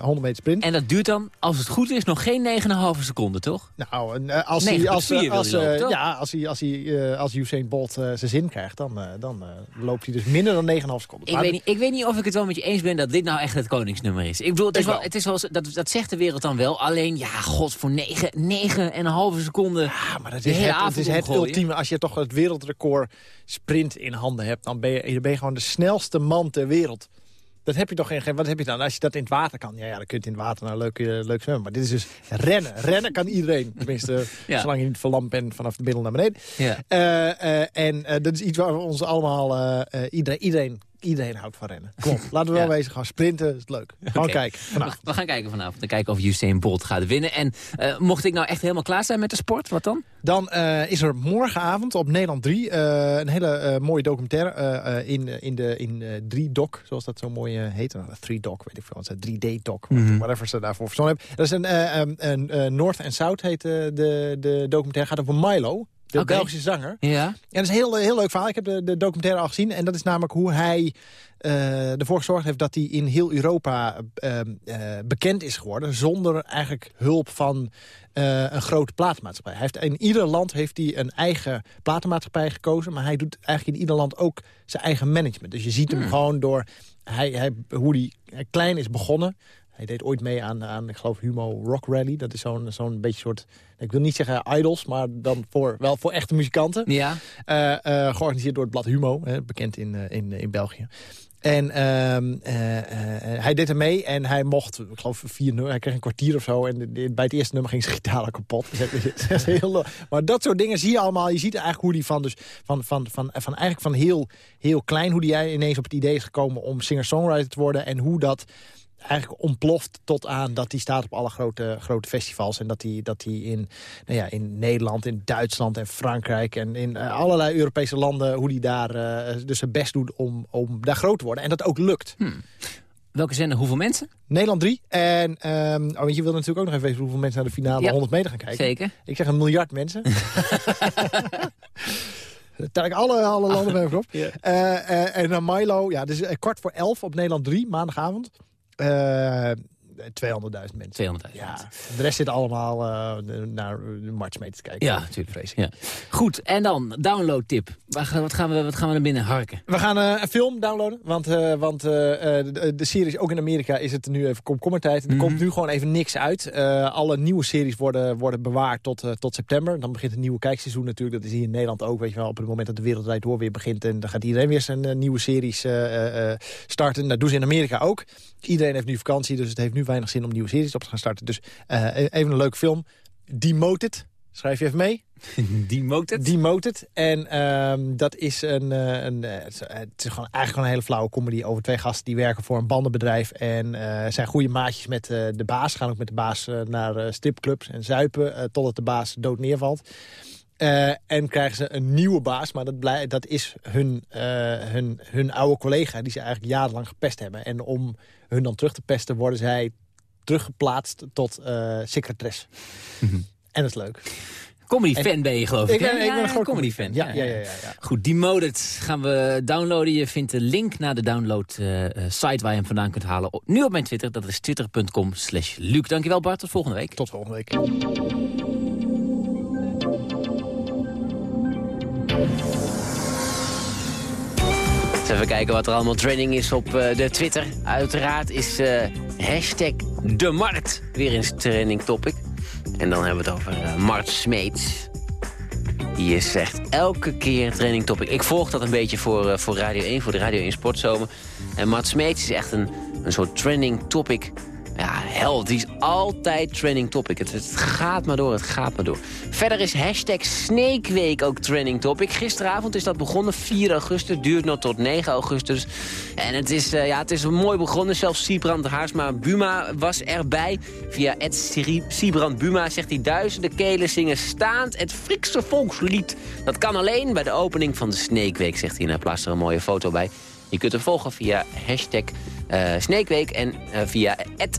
100 meter sprint.
En dat duurt dan, als het goed is, nog geen 9,5 seconden, toch?
Nou, als hij, als, als, ja, als hij, als hij, als Usain Bolt zijn zin krijgt, dan, dan loopt hij dus minder dan 9,5 seconden.
Ik weet, niet, ik weet niet of ik het wel met je eens ben dat dit nou echt het koningsnummer is. Ik bedoel, het is wel, het is wel dat, dat zegt de wereld dan wel. Alleen, ja, god, voor 9,5 seconden.
Ja, maar dat is het, het, is het ultieme. Als je toch het wereldrecord sprint in handen hebt, dan ben je, dan ben je gewoon de snelste man ter wereld. Dat heb je toch geen... Wat heb je dan? Als je dat in het water kan. Ja, ja dan kun je het in het water nou leuk, leuk zwemmen. Maar dit is dus rennen. Rennen kan iedereen. Tenminste, <laughs> ja. zolang je niet verlamd bent vanaf de middel naar beneden.
Ja.
Uh, uh, en dat is iets waar we ons allemaal... iedereen, iedereen iedereen houdt van rennen. Klopt. Laten we wel <laughs> wezen, gaan sprinten, is leuk. Gewoon okay. kijken vanavond.
We gaan kijken vanavond. Dan kijken of Usain Bolt gaat winnen. En uh, mocht ik nou echt helemaal klaar zijn met de sport, wat dan?
Dan uh, is er morgenavond op Nederland 3 uh, een hele mooie documentaire in, in de in 3-doc, zoals dat zo mooi heet. 3-doc, weet ik veel wat 3D-doc, mm -hmm. whatever ze daarvoor verzonnen hebben. Dat is een, een North and South heet de, de documentaire, gaat over Milo. De okay. Belgische zanger.
Ja.
En dat is een heel, heel leuk verhaal. Ik heb de, de documentaire al gezien. En dat is namelijk hoe hij uh, ervoor gezorgd heeft dat hij in heel Europa uh, uh, bekend is geworden. Zonder eigenlijk hulp van een grote platenmaatschappij. Hij heeft, in ieder land heeft hij een eigen platenmaatschappij gekozen. Maar hij doet eigenlijk in ieder land ook zijn eigen management. Dus je ziet hem hmm. gewoon door hij, hij, hoe hij, hij klein is begonnen. Hij deed ooit mee aan, aan ik geloof, Humo Rock Rally. Dat is zo'n zo'n beetje soort, ik wil niet zeggen idols, maar dan voor, wel voor echte muzikanten.
Ja.
Uh, uh, georganiseerd door het blad Humo, hè, bekend in, uh, in, in België. En ehm, hij deed er mee en hij mocht, ik geloof, vier. Hij kreeg een kwartier of zo. En bij het eerste nummer ging zijn gitaar kapot. heel, maar dat soort dingen zie je allemaal. Je ziet eigenlijk hoe die van, dus van, van, van, van, eigenlijk van heel, heel klein... hoe die ineens op het idee is gekomen om singer-songwriter te worden. En hoe dat eigenlijk ontploft tot aan dat hij staat op alle grote, grote festivals. En dat hij, dat hij in, nou ja, in Nederland, in Duitsland en Frankrijk... en in uh, allerlei Europese landen, hoe hij daar uh, dus zijn best doet om, om daar groot te worden. En dat ook lukt.
Hmm. Welke zender, hoeveel mensen?
Nederland 3. En um, oh, je wil natuurlijk ook nog even weten hoeveel mensen naar de finale ja, 100 meter gaan kijken.
Zeker.
Ik zeg een miljard mensen. <laughs> Tel ik alle, alle landen bij elkaar op. Uh, en dan Milo, ja, dus kwart voor elf op Nederland 3, maandagavond. Uh, 200.000 mensen.
200.000
ja, De rest zit allemaal uh, naar de match mee te kijken.
Ja, natuurlijk. Vrees Ja. Goed, en dan downloadtip. Wat gaan we, wat gaan we naar binnen harken?
We gaan uh, een film downloaden. Want, uh, want de, de, series, ook in Amerika, is het nu even komkommertijd. Er mm -hmm. komt nu gewoon even niks uit. alle nieuwe series worden, worden bewaard tot, tot september. Dan begint een nieuwe kijkseizoen natuurlijk. Dat is hier in Nederland ook. Weet je wel, op het moment dat de Wereldrijd Door weer begint. En dan gaat iedereen weer zijn nieuwe series starten. Dat doen ze in Amerika ook. Iedereen heeft nu vakantie, dus het heeft nu weinig zin om nieuwe series op te gaan starten. Dus uh, even een leuke film. Demoted. Schrijf je even mee. <laughs>
Demoted?
Demoted. En um, dat is een, een, het is gewoon eigenlijk gewoon een hele flauwe comedy over twee gasten die werken voor een bandenbedrijf. En uh, zijn goede maatjes met uh, de baas. Gaan ook met de baas uh, naar stripclubs en zuipen totdat de baas dood neervalt. en krijgen ze een nieuwe baas, maar dat, blij, dat is hun, hun, hun oude collega... die ze eigenlijk jarenlang gepest hebben. En om hun dan terug te pesten, worden zij teruggeplaatst tot uh, secretaresse. en dat is leuk.
comedy-fan ben je, geloof ik.
Ik ben, ik ben een groot
comedy-fan.
Ja, ja, ja, ja.
Goed, Demoted gaan we downloaden. Je vindt de link naar de download-site waar je hem vandaan kunt halen. op- Nu op mijn Twitter, dat is twitter.com slash Luc. Dankjewel Bart, tot volgende week.
Tot volgende week.
Even kijken wat er allemaal trending is op eh, de Twitter. Uiteraard is eh, hashtag de Mart weer eens trending topic. En dan hebben we het over eh, Mart Smeets. Die is echt elke keer trending topic. Ik volg dat een beetje voor, voor Radio 1, voor de Radio 1 Sportzomer. En Mart Smeets is echt een, een soort trending topic ja, held. Die is altijd trending topic. Het, gaat maar door, het gaat maar door. Verder is hashtag Snake Week ook trending topic. Gisteravond is dat begonnen, 4 augustus. Duurt nog tot 9 augustus. En het is, eh, ja, het is mooi begonnen. Zelfs Siebrand Haarsma Buma was erbij. Via het Siebrand Buma zegt hij duizenden kelen zingen staand het Friekse volkslied. Dat kan alleen bij de opening van de Snake zegt hij. En hij plaatst er een mooie foto bij. Je kunt hem volgen via hashtag Sneekweek. En eh, via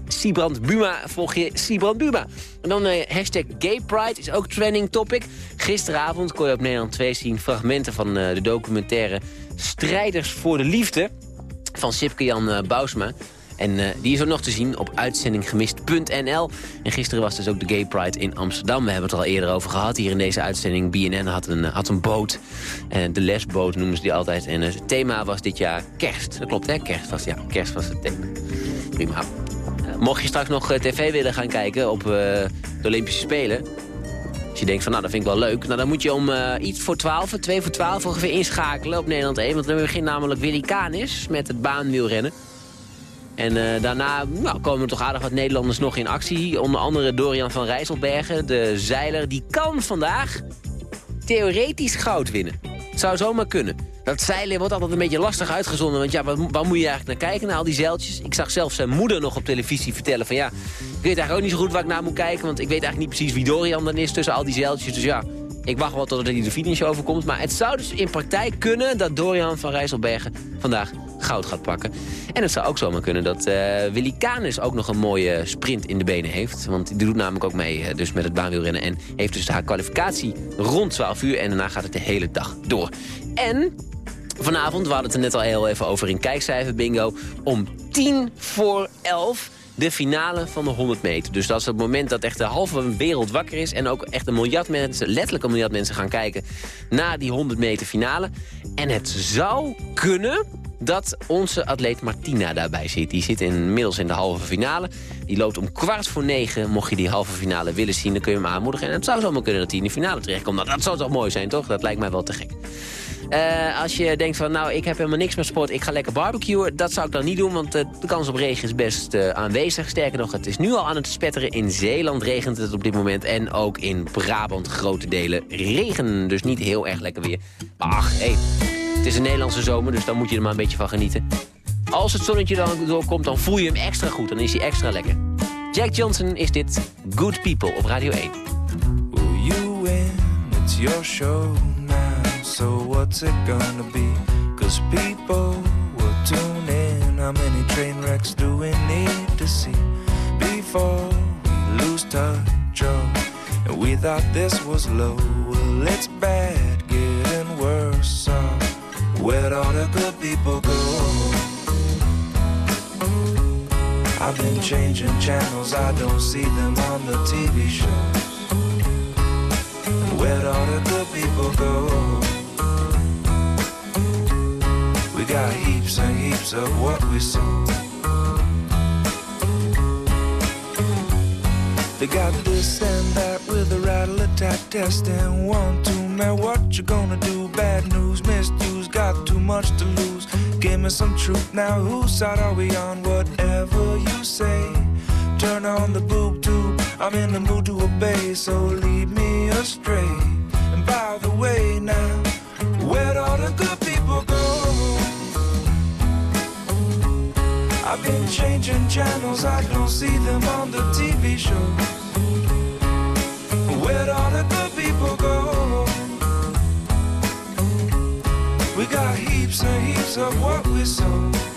@siebrandbuma volg je Siebrand Buma. En dan eh, hashtag Gay Pride is ook trending topic. Gisteravond kon je op Nederland 2 zien fragmenten van eh, de documentaire Strijders voor de Liefde van Sipke Jan eh, Bousma. En eh, die is ook nog te zien op uitzendinggemist.nl. En gisteren was dus ook de Gay Pride in Amsterdam. We hebben het al eerder over gehad hier in deze uitzending. BNN had een, had een boot. En de lesboot noemen ze die altijd. En eh, het thema was dit jaar kerst. Dat klopt hè, kerst was, ja, kerst was het thema. Prima. Eh, mocht je straks nog eh, tv willen gaan kijken op eh, de Olympische Spelen... Als je denkt van, nou, dat vind ik wel leuk. Nou, dan moet je om eh, iets voor 12, 2 voor 12 ongeveer inschakelen op Nederland 1. Want dan begint namelijk Willy Canis met het baanwielrennen. En eh, daarna nou, komen er toch aardig wat Nederlanders nog in actie. Onder andere Dorian van Rijsselbergen, de zeiler. Die kan vandaag theoretisch goud winnen. Het zou zomaar kunnen. Dat zeilen wordt altijd een beetje lastig uitgezonden. Want ja, waar, moet je eigenlijk naar kijken, naar al die zeiltjes? Ik zag zelfs zijn moeder nog op televisie vertellen van... ja, ik weet eigenlijk ook niet zo goed waar ik naar moet kijken... want ik weet eigenlijk niet precies wie Dorian dan is tussen al die zeiltjes. Dus ja, ik wacht wel totdat hij de finish overkomt. Maar het zou dus in praktijk kunnen dat Dorian van Rijsselbergen vandaag goud gaat pakken. En het zou ook zomaar kunnen dat eh, Willy Canis ook nog een mooie sprint in de benen heeft. Want die doet namelijk ook mee eh, dus met het baanwielrennen. En heeft dus haar kwalificatie rond 12 uur. En daarna gaat het de hele dag door. En vanavond, we hadden het er net al heel even over in kijkcijfer bingo. Om 10 voor 11 de finale van de 100 meter. Dus dat is het moment dat echt de halve wereld wakker is... en ook echt een miljard mensen, letterlijk een miljard mensen gaan kijken... naar die 100 meter finale. En het zou kunnen dat onze atleet Martina daarbij zit. Die zit inmiddels in de halve finale. Die loopt om kwart voor negen. Mocht je die halve finale willen zien, dan kun je hem aanmoedigen. En het zou zomaar kunnen dat hij in de finale terechtkomt. Nou, dat zou toch mooi zijn, toch? Dat lijkt mij wel te gek. Eh, als je denkt van, nou, ik heb helemaal niks met sport, ik ga lekker barbecuen. Dat zou ik dan niet doen, want eh, de kans op regen is best eh, aanwezig. Sterker nog, het is nu al aan het spetteren. In Zeeland regent het op dit moment. En ook in Brabant grote delen regen. Dus niet heel erg lekker weer. Ach, hé, het is een Nederlandse zomer, dus daar moet je er maar een beetje van genieten. Als het zonnetje dan doorkomt, dan voel je hem extra goed. Dan is hij extra lekker. Jack Johnson is dit Good People op Radio 1.
you win, it's your show. So what's it gonna be? Cause people will tune in. How many train wrecks do we need to see before we lose touch? Oh, and we thought this was low. Well, it's bad, getting worse. So where'd all the good people go? I've been changing channels, I don't see them on the TV shows. Where'd all the good people go? We got heaps and heaps of what we sow. They got this and that with a rattle attack test and one, two, man, what you gonna do? Bad news, misuse, got too much to lose. Give me some truth now, whose side are we on? Whatever you say, turn on the boob tube. I'm in the mood to obey, so lead me astray. And by the way, now, where'd all the good people go? I've been changing channels, I don't see them on the TV shows. Where'd all the good people go? We got heaps and heaps of what we sow.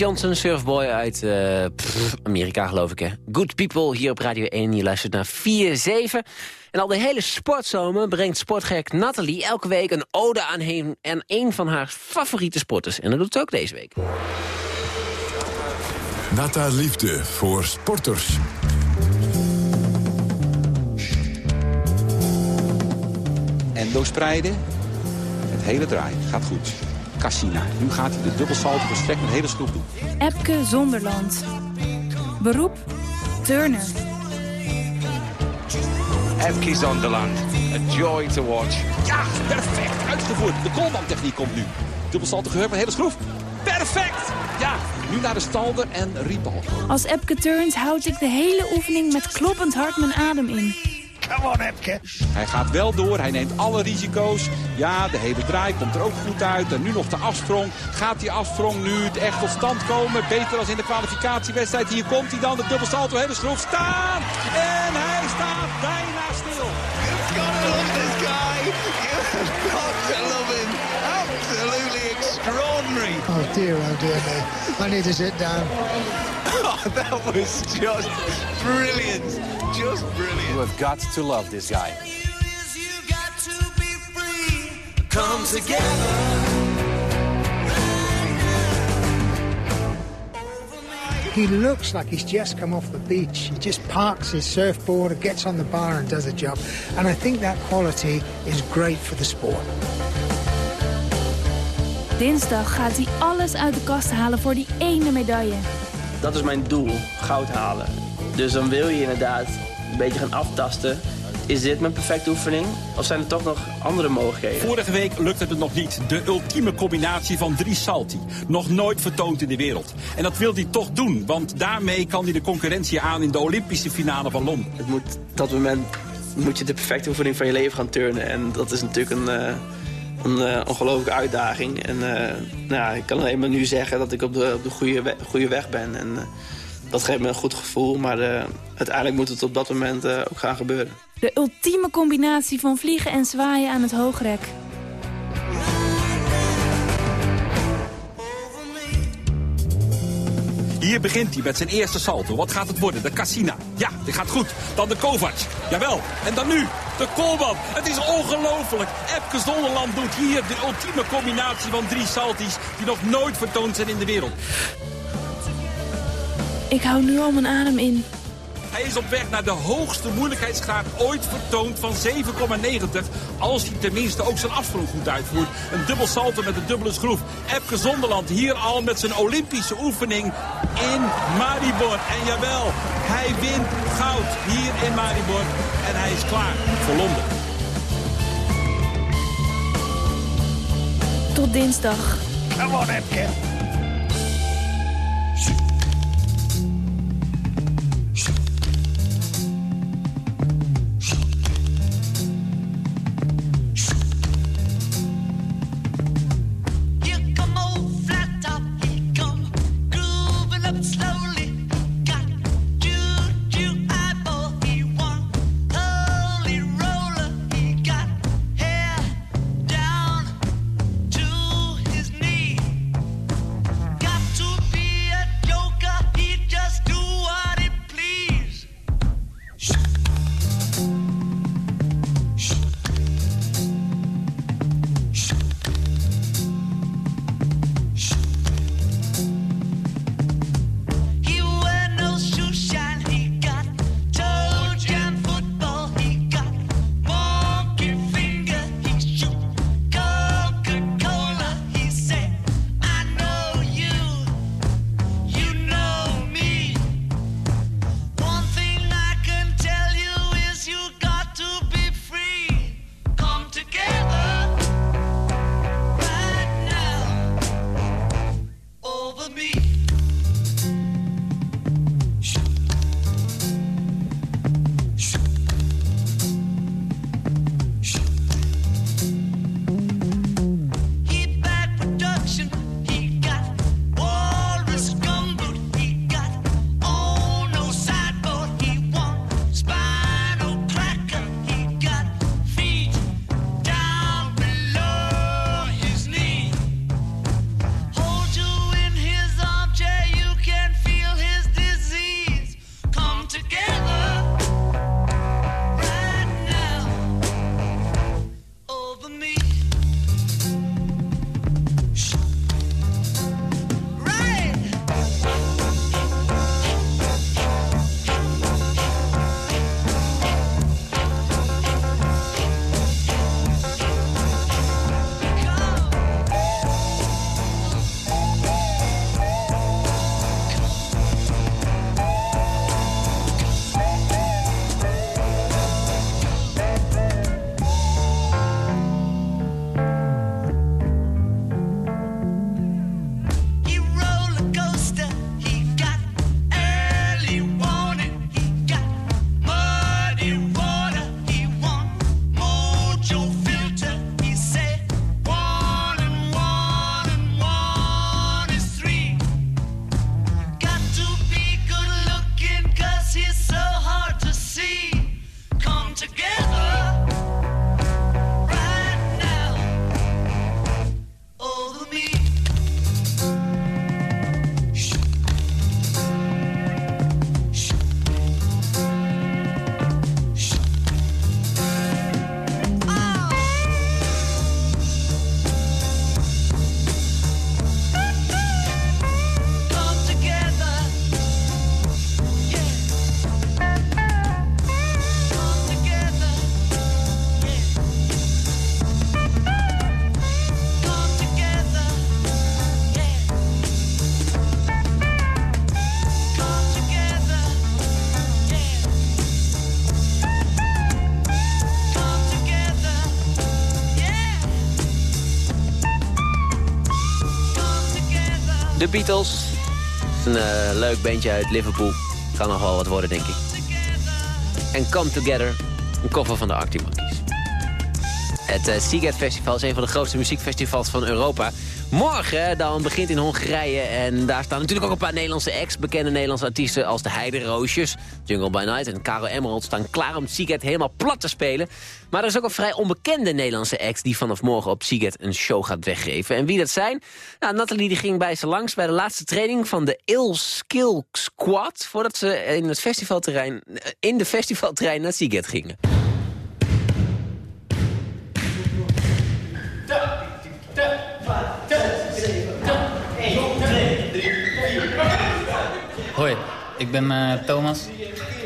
Johnson, surfboy uit eh, pff, Amerika, geloof ik, hè. Good People hier op Radio 1. Je luistert naar 4-7. En al de hele sportzomer brengt sportgek Nathalie elke week een ode aan een, en een van haar favoriete sporters. En dat doet ze ook deze week.
Nata Liefde voor sporters.
En doorspreiden. Het hele draai. Gaat goed. Cassina. Nu gaat hij de dubbelsalto verstrekt met de hele schroef doen.
Epke Zonderland. Beroep? Turner.
Epke Zonderland. A joy to watch.
Ja, perfect. Uitgevoerd. De Kolman-techniek komt nu. Dubbelsalto geheugen met de hele schroef. Perfect. Ja, nu naar de stalder en Riepal.
Als Epke turnt houd ik de hele oefening met kloppend hart mijn adem in.
Come on, Epke. Hij gaat wel door, hij neemt alle risico's. Ja, de hele draai komt er ook goed uit. En nu nog de afsprong. Gaat die afsprong nu echt tot stand komen? Beter als in de kwalificatiewedstrijd. Hier komt hij dan, de dubbelsalto, hele schroef staan. En hij staat bijna stil.
This guy, you've got to love him. Absolutely extraordinary.
Oh dear, oh dear me. I need to sit down. <laughs>
that was just brilliant. Just brilliant.
You have got to love this guy.
Come together.
He looks like he's just come off the beach. He just parks his surfboard, gets on the bar and does a job. And I think that quality is great for the sport.
Dinsdag gaat hij alles uit de kast halen voor die ene medaille.
Dat is mijn doel, goud halen. Dus dan wil je inderdaad een beetje gaan aftasten. Is dit mijn perfecte oefening? Of zijn er toch nog andere mogelijkheden?
Vorige week lukte het nog niet. De ultieme combinatie van drie salti. Nog nooit vertoond in de wereld. En dat wil hij toch doen, want daarmee kan hij de concurrentie aan in de Olympische finale van Londen.
Het moet, op dat moment moet je de perfecte oefening van je leven gaan turnen. En dat is natuurlijk een, eh, een eh, ongelooflijke uitdaging. En eh, nou, ik kan alleen maar nu zeggen dat ik op de, op de goede, goede weg ben. En eh, dat geeft me een goed gevoel. Maar uiteindelijk moet het op dat moment ook gaan gebeuren.
De ultieme combinatie van vliegen en zwaaien aan het hoogrek.
Hier begint hij met zijn eerste salto. Wat gaat het worden? De Cassina. Ja, dit gaat goed. Dan de Kovac. Jawel. En dan nu de Kolman. Het is ongelooflijk. Epke Zonderland doet hier de ultieme combinatie van drie salties... die nog nooit vertoond zijn in de wereld.
Ik hou nu al mijn adem in.
Hij is op weg naar de hoogste moeilijkheidsgraad ooit vertoond van 7,90. Als hij tenminste ook zijn afsprong goed uitvoert. Een dubbel salto met een dubbele schroef. Epke Zonderland hier al met zijn Olympische oefening in Maribor. En jawel, hij wint goud hier in Maribor. En hij is klaar voor Londen.
Tot dinsdag.
Come on, Epke.
Beatles. Een uh, leuk bandje uit Liverpool. Kan nog wel wat worden, denk ik. En Come Together, een koffer van de Arctic Monkeys. Het uh, Seagate Festival is een van de grootste muziekfestivals van Europa. Morgen dan begint in Hongarije en daar staan natuurlijk ook een paar Nederlandse acts. Bekende Nederlandse artiesten als de Heide Roosjes, Jungle by Night en Caro Emerald staan klaar om Seagate helemaal plat te spelen. Maar er is ook een vrij onbekende Nederlandse act die vanaf morgen op Seagate een show gaat weggeven. En wie dat zijn? Nou, Nathalie die ging bij ze langs bij de laatste training van de Ill Skill Squad voordat ze in het festivalterrein, in de festivalterrein naar Seagate gingen.
Hoi, ik ben uh, Thomas,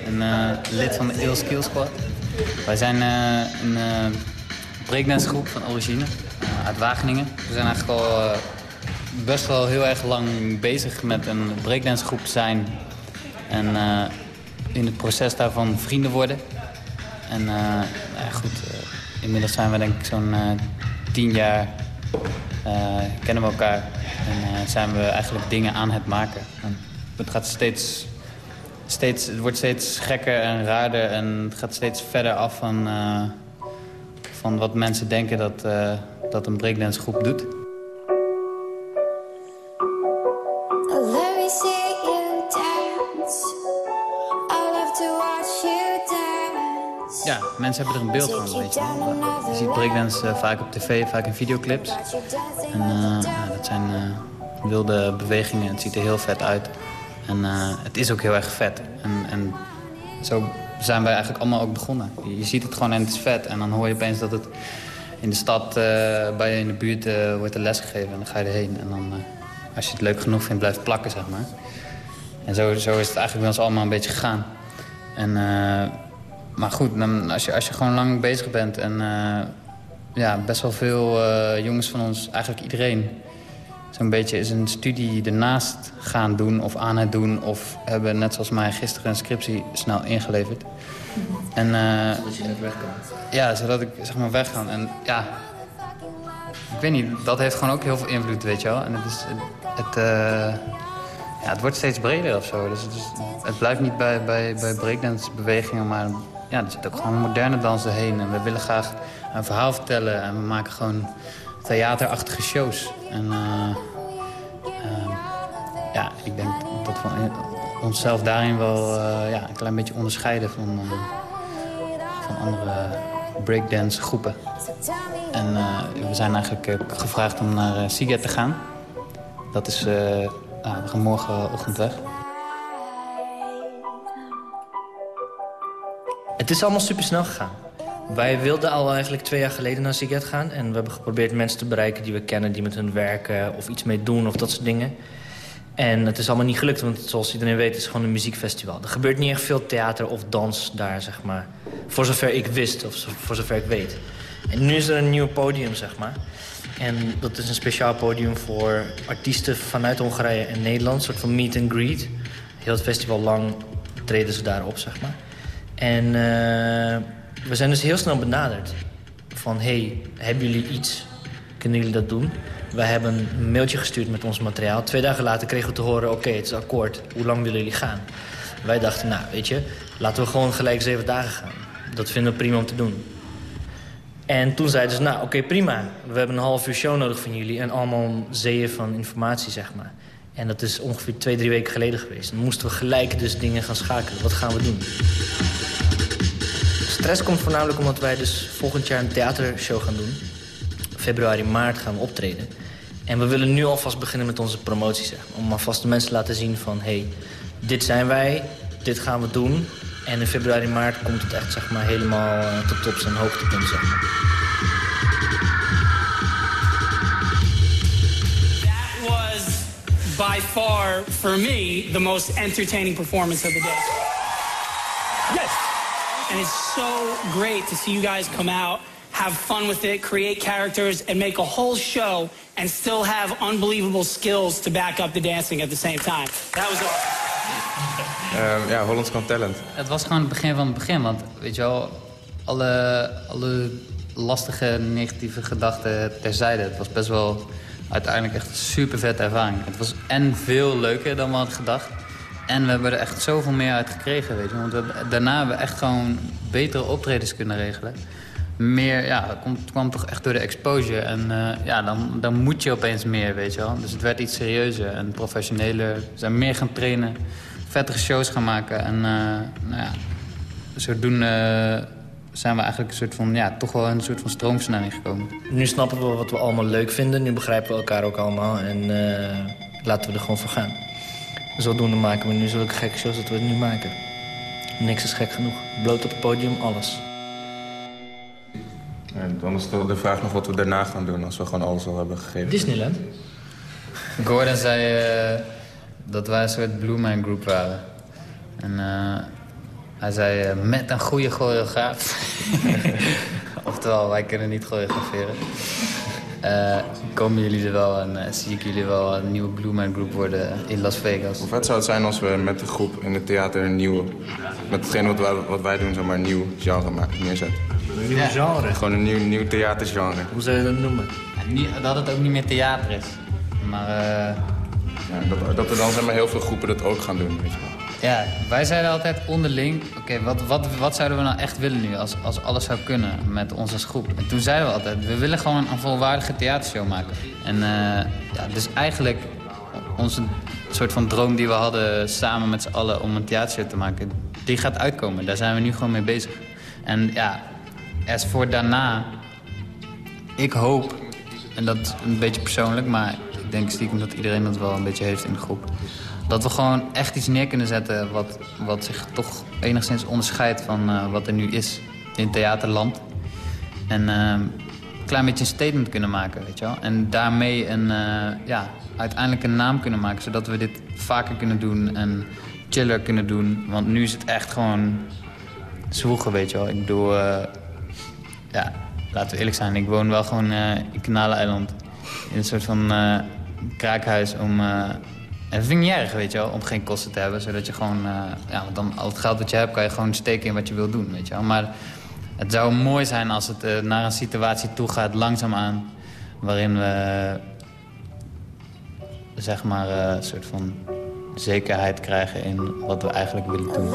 een uh, lid van de Ill Skill Squad. Wij zijn uh, een breakdance groep van origine uit Wageningen. We zijn eigenlijk al best wel heel erg lang bezig met een breakdance groep zijn. En in het proces daarvan vrienden worden. En ja, goed, inmiddels zijn we denk ik zo'n tien jaar kennen we elkaar. En zijn we eigenlijk dingen aan het maken. En het gaat steeds, steeds, het wordt steeds gekker en raarder en het gaat steeds verder af van, uh, van wat mensen denken dat, uh, dat een breakdance groep doet. Ja, mensen hebben er een beeld van, weet je wel. Je ziet breakdance uh, vaak op tv, vaak in videoclips. En ja, dat zijn wilde bewegingen, het ziet er heel vet uit. En uh, het is ook heel erg vet. En, en zo zijn wij eigenlijk allemaal ook begonnen. Je, ziet het gewoon en het is vet. En dan hoor je opeens dat het in de stad, uh, bij je in de buurt, uh, wordt er les gegeven. En dan ga je erheen. En dan, als je het leuk genoeg vindt, blijft plakken, zeg maar. En zo, zo is het eigenlijk bij ons allemaal een beetje gegaan. En, maar goed, dan, als, je, als je gewoon lang bezig bent en ja, best wel veel jongens van ons, eigenlijk iedereen zo'n beetje is een studie ernaast gaan doen of aan het doen... of hebben net zoals mij gisteren een scriptie snel ingeleverd. En, uh, zodat je net weg kan? Ja, zodat ik zeg maar weg kan. En ja, ik weet niet, dat heeft gewoon ook heel veel invloed, weet je wel. En het, is, het, uh, ja, het wordt steeds breder of zo. Dus het, is, het blijft niet bij, bij, bij breakdance bewegingen, maar ja, er zit ook gewoon moderne dansen heen. En we willen graag een verhaal vertellen en we maken gewoon theaterachtige shows. En uh, uh, ja, ik denk dat we onszelf daarin wel uh, ja, een klein beetje onderscheiden van, van andere breakdance groepen. En we zijn eigenlijk gevraagd om naar Siget te gaan. Dat is, nou, we gaan morgenochtend weg.
Het is allemaal super snel gegaan. Wij wilden al eigenlijk twee jaar geleden naar Siget gaan. En we hebben geprobeerd mensen te bereiken die we kennen... die met hun werken of iets mee doen of dat soort dingen. En het is allemaal niet gelukt, want zoals iedereen weet... is het gewoon een muziekfestival. Er gebeurt niet echt veel theater of dans daar, zeg maar. Voor zover ik wist of voor zover ik weet. En nu is er een nieuw podium, zeg maar. En dat is een speciaal podium voor artiesten vanuit Hongarije en Nederland. Een soort van meet and greet. Heel het festival lang treden ze daarop, zeg maar. En... Uh, we zijn dus heel snel benaderd. Van, hey, hebben jullie iets? Kunnen jullie dat doen? Wij hebben een mailtje gestuurd met ons materiaal. Twee dagen later kregen we te horen, oké, het is akkoord. Hoe lang willen jullie gaan? Wij dachten, nou, weet je, laten we gewoon gelijk zeven dagen gaan. Dat vinden we prima om te doen. En toen zeiden ze, nou, oké, prima. We hebben een half uur show nodig van jullie... en allemaal zeeën van informatie, zeg maar. En dat is ongeveer twee, drie weken geleden geweest. Dan moesten we gelijk dus dingen gaan schakelen. Wat gaan we doen? Stress komt voornamelijk omdat wij dus volgend jaar een theatershow gaan doen. Februari, maart gaan we optreden. En we willen nu alvast beginnen met onze promotie, zeg Om alvast de mensen te laten zien van... hey, dit zijn wij, dit gaan we doen. En in februari, maart komt het echt zeg maar, helemaal uh, tot op zijn hoogtepunt, zeg.
That was by far, for me, the most entertaining performance of the day. And it's so great to see you guys come out, have fun with it, create characters, and make a whole show and still have unbelievable skills to back up the dancing at the same time. That was awesome.
Um, ja, Hollands Got Talent.
Het was gewoon het begin van het begin, want weet je wel, alle, alle lastige negatieve gedachten terzijde. Het was best wel uiteindelijk echt een super vette ervaring. Het was en veel leuker dan we hadden gedacht. En we hebben er echt zoveel meer uit gekregen, weet je. Want daarna hebben we echt gewoon betere optredens kunnen regelen. Meer, ja, het kwam, toch echt door de exposure. En eh, ja, dan, dan moet je opeens meer, weet je wel. Dus het werd iets serieuzer en professioneler. We zijn meer gaan trainen, vettere shows gaan maken. En uh, nou ja, zodoende zijn we eigenlijk een soort van, ja, toch wel een soort van stroomversnelling gekomen.
Nu snappen we wat we allemaal leuk vinden. Nu begrijpen we elkaar ook allemaal. En uh, laten we er gewoon voor gaan. Zodoende maken we nu zulke gekke shows dat we het nu maken. Niks is gek genoeg. Bloot op het podium, alles.
En dan is de vraag nog wat we daarna gaan doen als we gewoon alles al hebben gegeven.
Disneyland?
Gordon zei uh, dat wij een soort Blue Man Group waren. En uh, hij zei uh, met een goede choreograaf. <laughs> Oftewel, wij kunnen niet choreograferen. Uh, komen jullie er wel en uh, zie ik jullie wel een nieuwe Blue Man Group worden in Las Vegas.
Hoe vet zou het zijn als we met de groep in het theater een nieuwe... met hetgeen wat wij, wat wij doen, zeg maar, een nieuw genre maken, neerzetten.
Een nieuw genre?
Gewoon een nieuw, nieuw theatergenre.
Hoe zou je dat noemen?
Ja, dat het ook niet meer theater is. Maar... Uh...
Ja, dat, dat er dan zeg maar, heel veel groepen dat ook gaan doen, weet je wel.
Ja, wij zeiden altijd onderling... Oké, wat, wat, wat zouden we nou echt willen nu als, als alles zou kunnen met ons als groep? En toen zeiden we altijd, we willen gewoon een volwaardige theatershow maken. En uh, ja, dus eigenlijk onze soort van droom die we hadden samen met z'n allen om een theatershow te maken... die gaat uitkomen. Daar zijn we nu gewoon mee bezig. En ja, als voor daarna... Ik hoop, en dat is een beetje persoonlijk... maar ik denk stiekem dat iedereen dat wel een beetje heeft in de groep dat we gewoon echt iets neer kunnen zetten... wat, wat zich toch enigszins onderscheidt van uh, wat er nu is in theaterland. En uh, een klein beetje een statement kunnen maken, weet je wel. En daarmee een, uh, ja, uiteindelijk een naam kunnen maken... zodat we dit vaker kunnen doen en chiller kunnen doen. Want nu is het echt gewoon zwoegen, weet je wel. Ik bedoel, ja, laten we eerlijk zijn. Ik woon wel gewoon in Kanaleiland. In een soort van kraakhuis om en dat vind erg, weet je wel, om geen kosten te hebben. Zodat je gewoon, uh, ja, dan al het geld wat je hebt, kan je gewoon steken in wat je wil doen, weet je wel. Maar het zou mooi zijn als het uh, naar een situatie toe gaat, langzaamaan, waarin we, zeg maar, uh, een soort van zekerheid krijgen in wat we eigenlijk willen doen.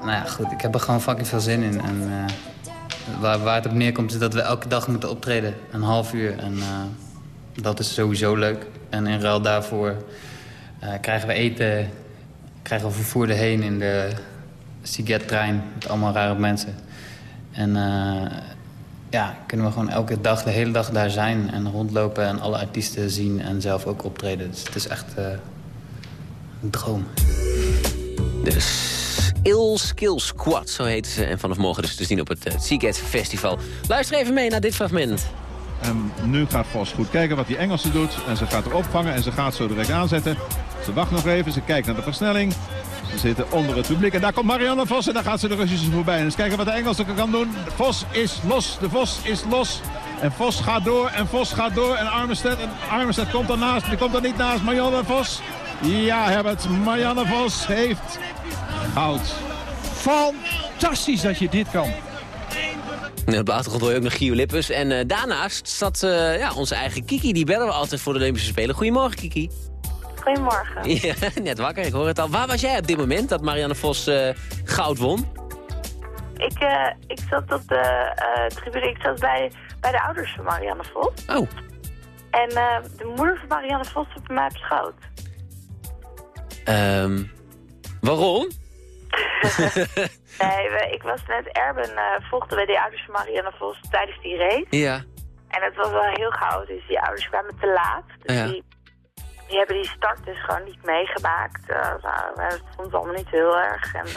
Nou ja, goed, ik heb er gewoon fucking veel zin in. En uh, waar, waar het op neerkomt is dat we elke dag moeten optreden. Een half uur. En uh, dat is sowieso leuk. En in ruil daarvoor uh, krijgen we eten, krijgen we vervoer erheen in de Siget-trein. Met allemaal rare mensen. En ja, kunnen we gewoon elke dag, de hele dag daar zijn. En rondlopen en alle artiesten zien en zelf ook optreden. Dus het is echt een droom.
De Ill Skill Squad, zo heten ze. En vanaf morgen dus te zien op het uh, Seagate Festival. Luister even mee naar dit fragment.
En nu gaat Vos goed kijken wat die Engelse doet. En ze gaat er opvangen en ze gaat zo direct aanzetten. Ze wacht nog even, ze kijkt naar de versnelling. Ze zitten onder het publiek. En daar komt Marianne Vos en daar gaat ze de Russische voorbij. En eens kijken wat de Engelse kan doen. De Vos is los, de Vos is los. En Vos gaat door en Vos gaat door. En Armstead, en komt ernaast. Die komt er niet naast. Marianne Vos ja, Herbert, Marianne Vos heeft goud.
Fantastisch dat je dit kan.
op de achtergrond hoor je ook nog Gio Lippus. En uh, daarnaast zat uh, ja, onze eigen Kiki. Die bellen we altijd voor de Olympische Spelen. Goedemorgen, Kiki.
Goedemorgen. <laughs>
Ja, net wakker, ik hoor het al. Waar was jij op dit moment dat Marianne Vos uh, goud won?
Ik, ik zat op de tribune, ik zat bij, bij de ouders van Marianne Vos.
Oh.
En de moeder van Marianne Vos op mij op schoot.
Um, waarom? <laughs>
nee, we, ik was net Erben, uh, volgden we de ouders van Marianne Vos tijdens die race.
Ja.
En het was wel heel chaotisch. Die ouders kwamen te laat. Dus
ja.
die, die hebben die start dus gewoon niet meegemaakt. Uh, nou, het vond allemaal niet heel erg. En uh,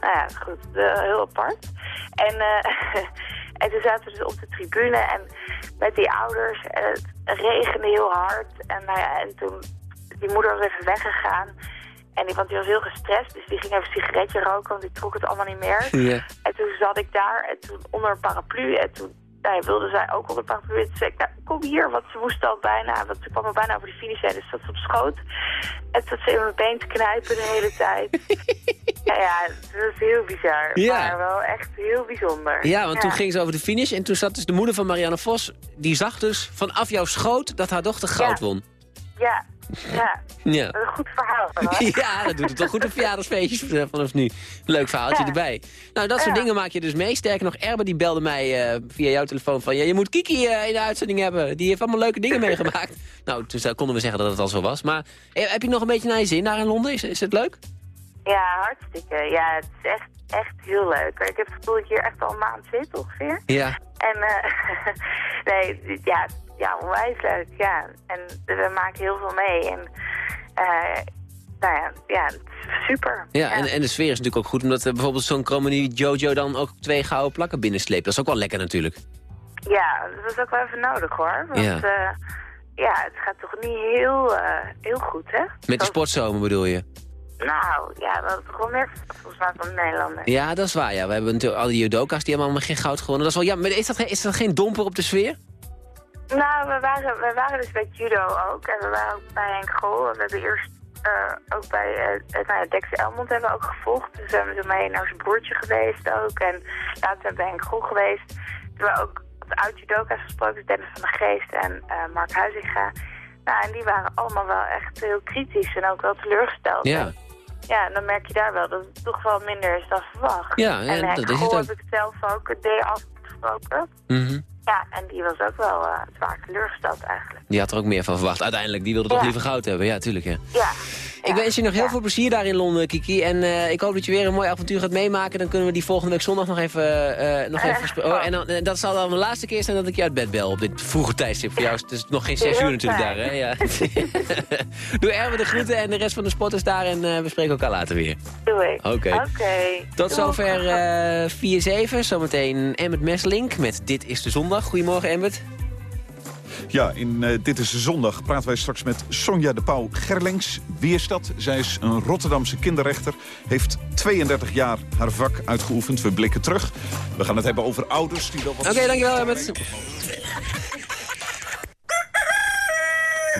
nou ja, goed, heel apart. En, <laughs> en toen zaten we dus op de tribune en met die ouders. En het regende heel hard. En, nou ja, en toen die moeder was even weggegaan. En die, want die was heel gestrest, dus die ging even een sigaretje roken, want die trok het allemaal niet meer. En toen zat ik daar, en toen onder een paraplu, en toen
nou, wilde zij ook op de prachtige wit. Toen zei ik, nou, kom hier, want ze moest al bijna, want ze kwam al bijna over de finish heen, dus zat ze op schoot. En zat ze in mijn been te knijpen de hele tijd. <laughs> ja, ja, het was heel bizar,
Ja.
maar wel echt heel bijzonder.
Ja, want toen ging ze over de finish en toen zat dus de moeder van Marianne Vos... die zag dus vanaf jouw schoot dat haar dochter goud
Ja.
won.
Ja, ja.
Ja.
Dat is een goed verhaal. hoor. <laughs>
Ja, dat doet het toch goed op verjaardagsfeestjes vanaf nu. Leuk verhaaltje
Ja.
erbij. Nou, dat soort
Ja.
dingen maak je dus mee. Sterker nog, Erbe die belde mij eh, via jouw telefoon van... Ja, je moet Kiki eh, in de uitzending hebben. Die heeft allemaal leuke dingen meegemaakt. <laughs> Nou, toen konden we zeggen dat het al zo was. Maar eh, heb je nog een beetje naar je zin daar in Londen? Is, is het leuk?
Ja, hartstikke. Ja, het is echt, echt heel leuk. Ik heb het gevoel dat ik hier echt al een maand zit ongeveer.
Ja.
En <laughs> nee, ja, ja, onwijs leuk, ja. En we maken heel veel mee. En eh nou ja, ja, is super.
Ja, En, en de sfeer is natuurlijk ook goed... omdat eh, bijvoorbeeld zo'n Chromanie Jojo dan ook twee gouden plakken binnensleept. Dat is ook wel lekker natuurlijk.
Ja, dat is ook wel even nodig hoor. Want
Ja.
ja, ja het gaat toch niet heel, eh, heel goed, hè?
Met de sportzomer bedoel je?
Nou, ja, hadden toch wel meer volgens mij van de Nederlanders.
Ja, dat is waar. Ja. We hebben natuurlijk al die judoka's die hebben allemaal geen goud gewonnen. Dat is wel jammer. Maar is dat, geen- is dat geen domper op de sfeer?
Nou, we waren, we waren dus bij judo ook. En we waren ook bij Henk Gol. We hebben eerst eh, ook bij uh, nou ja, Dex Elmond hebben we ook gevolgd. Dus we hebben zo mee naar zijn broertje geweest ook. En later zijn we bij Henk Gol geweest. Toen hebben we ook de oud-judoka's gesproken. Dennis van de Geest en eh, Mark Huizinga. Nou, en die waren allemaal wel echt heel kritisch en ook wel teleurgesteld.
Ja.
Ja, en dan merk je daar wel dat het toch wel minder is dan verwacht.
Ja,
en
ja,
Henk
dat is het ook.
heb ik zelf ook het D afgesproken.
Mhm.
Ja, en die was ook wel eh, zwaar teleurgesteld eigenlijk.
Die had er ook meer van verwacht. Uiteindelijk, die wilde toch liever goud hebben. Ja, tuurlijk. Ja.
Ja.
Ik wens je nog heel veel plezier daar in Londen, Kiki. En eh, ik hoop dat je weer een mooi avontuur gaat meemaken. Dan kunnen we die volgende week zondag nog even... eh, nog even <laughs> oh, en dan, dat zal dan de laatste keer zijn dat ik je uit bed bel op dit vroege tijdstip. Voor jou is het is nog geen zes
Heel
uur natuurlijk daar, hè? Ja. <laughs> Doe Erwin de groeten en de rest van de sporters daar. En we spreken elkaar later weer.
Doe ik.
Oké. Tot zover eh 4-7. Zometeen Emmett Messelink met Dit is de Zondag. Goedemorgen, Emmett.
Ja, in eh, Dit is de Zondag praten wij straks met Sonja de Pauw Gerlings, Weerstad. Zij is een Rotterdamse kinderrechter, heeft 32 jaar haar vak uitgeoefend. We blikken terug. We gaan het hebben over ouders die wel wat...
Oké, dankjewel, Emmett.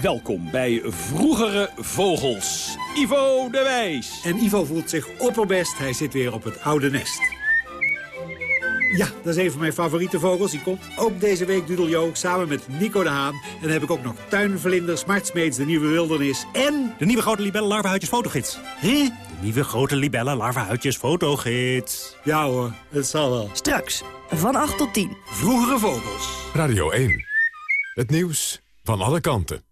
Welkom bij Vroegere Vogels. Ivo de Wijs.
En Ivo voelt zich opperbest. Hij zit weer op het oude nest. Ja, dat is een van mijn favoriete vogels. Die komt ook deze week Dudeljo samen met Nico de Haan. En dan heb ik ook nog tuinvlinders, smartsmeets, de nieuwe wildernis en...
De nieuwe grote libelle larvenhuidjes fotogids.
Hè?
De nieuwe grote libelle larvenhuidjes fotogids.
Ja hoor, het zal wel.
Straks, van 8 tot 10.
Vroegere vogels.
Radio 1. Het nieuws van alle kanten.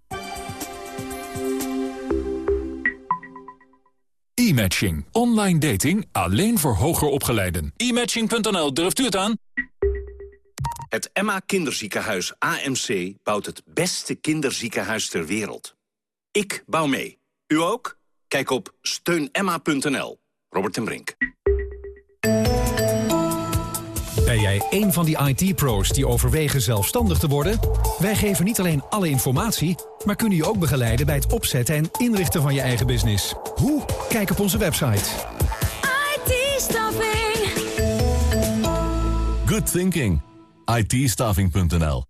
E-matching. Online dating alleen voor hoger opgeleiden.
E-matching.nl, durft u het aan?
Het Emma Kinderziekenhuis AMC bouwt het beste kinderziekenhuis ter wereld. Ik bouw mee. U ook? Kijk op steunemma.nl. Robert en Brink.
Ben jij een van die IT-pro's die overwegen zelfstandig te worden? Wij geven niet alleen alle informatie, maar kunnen je ook begeleiden bij het opzetten en inrichten van je eigen business. Hoe? Kijk op onze website.
IT-staffing.
Good thinking. itstaffing.nl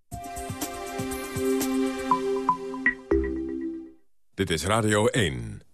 Dit is Radio 1.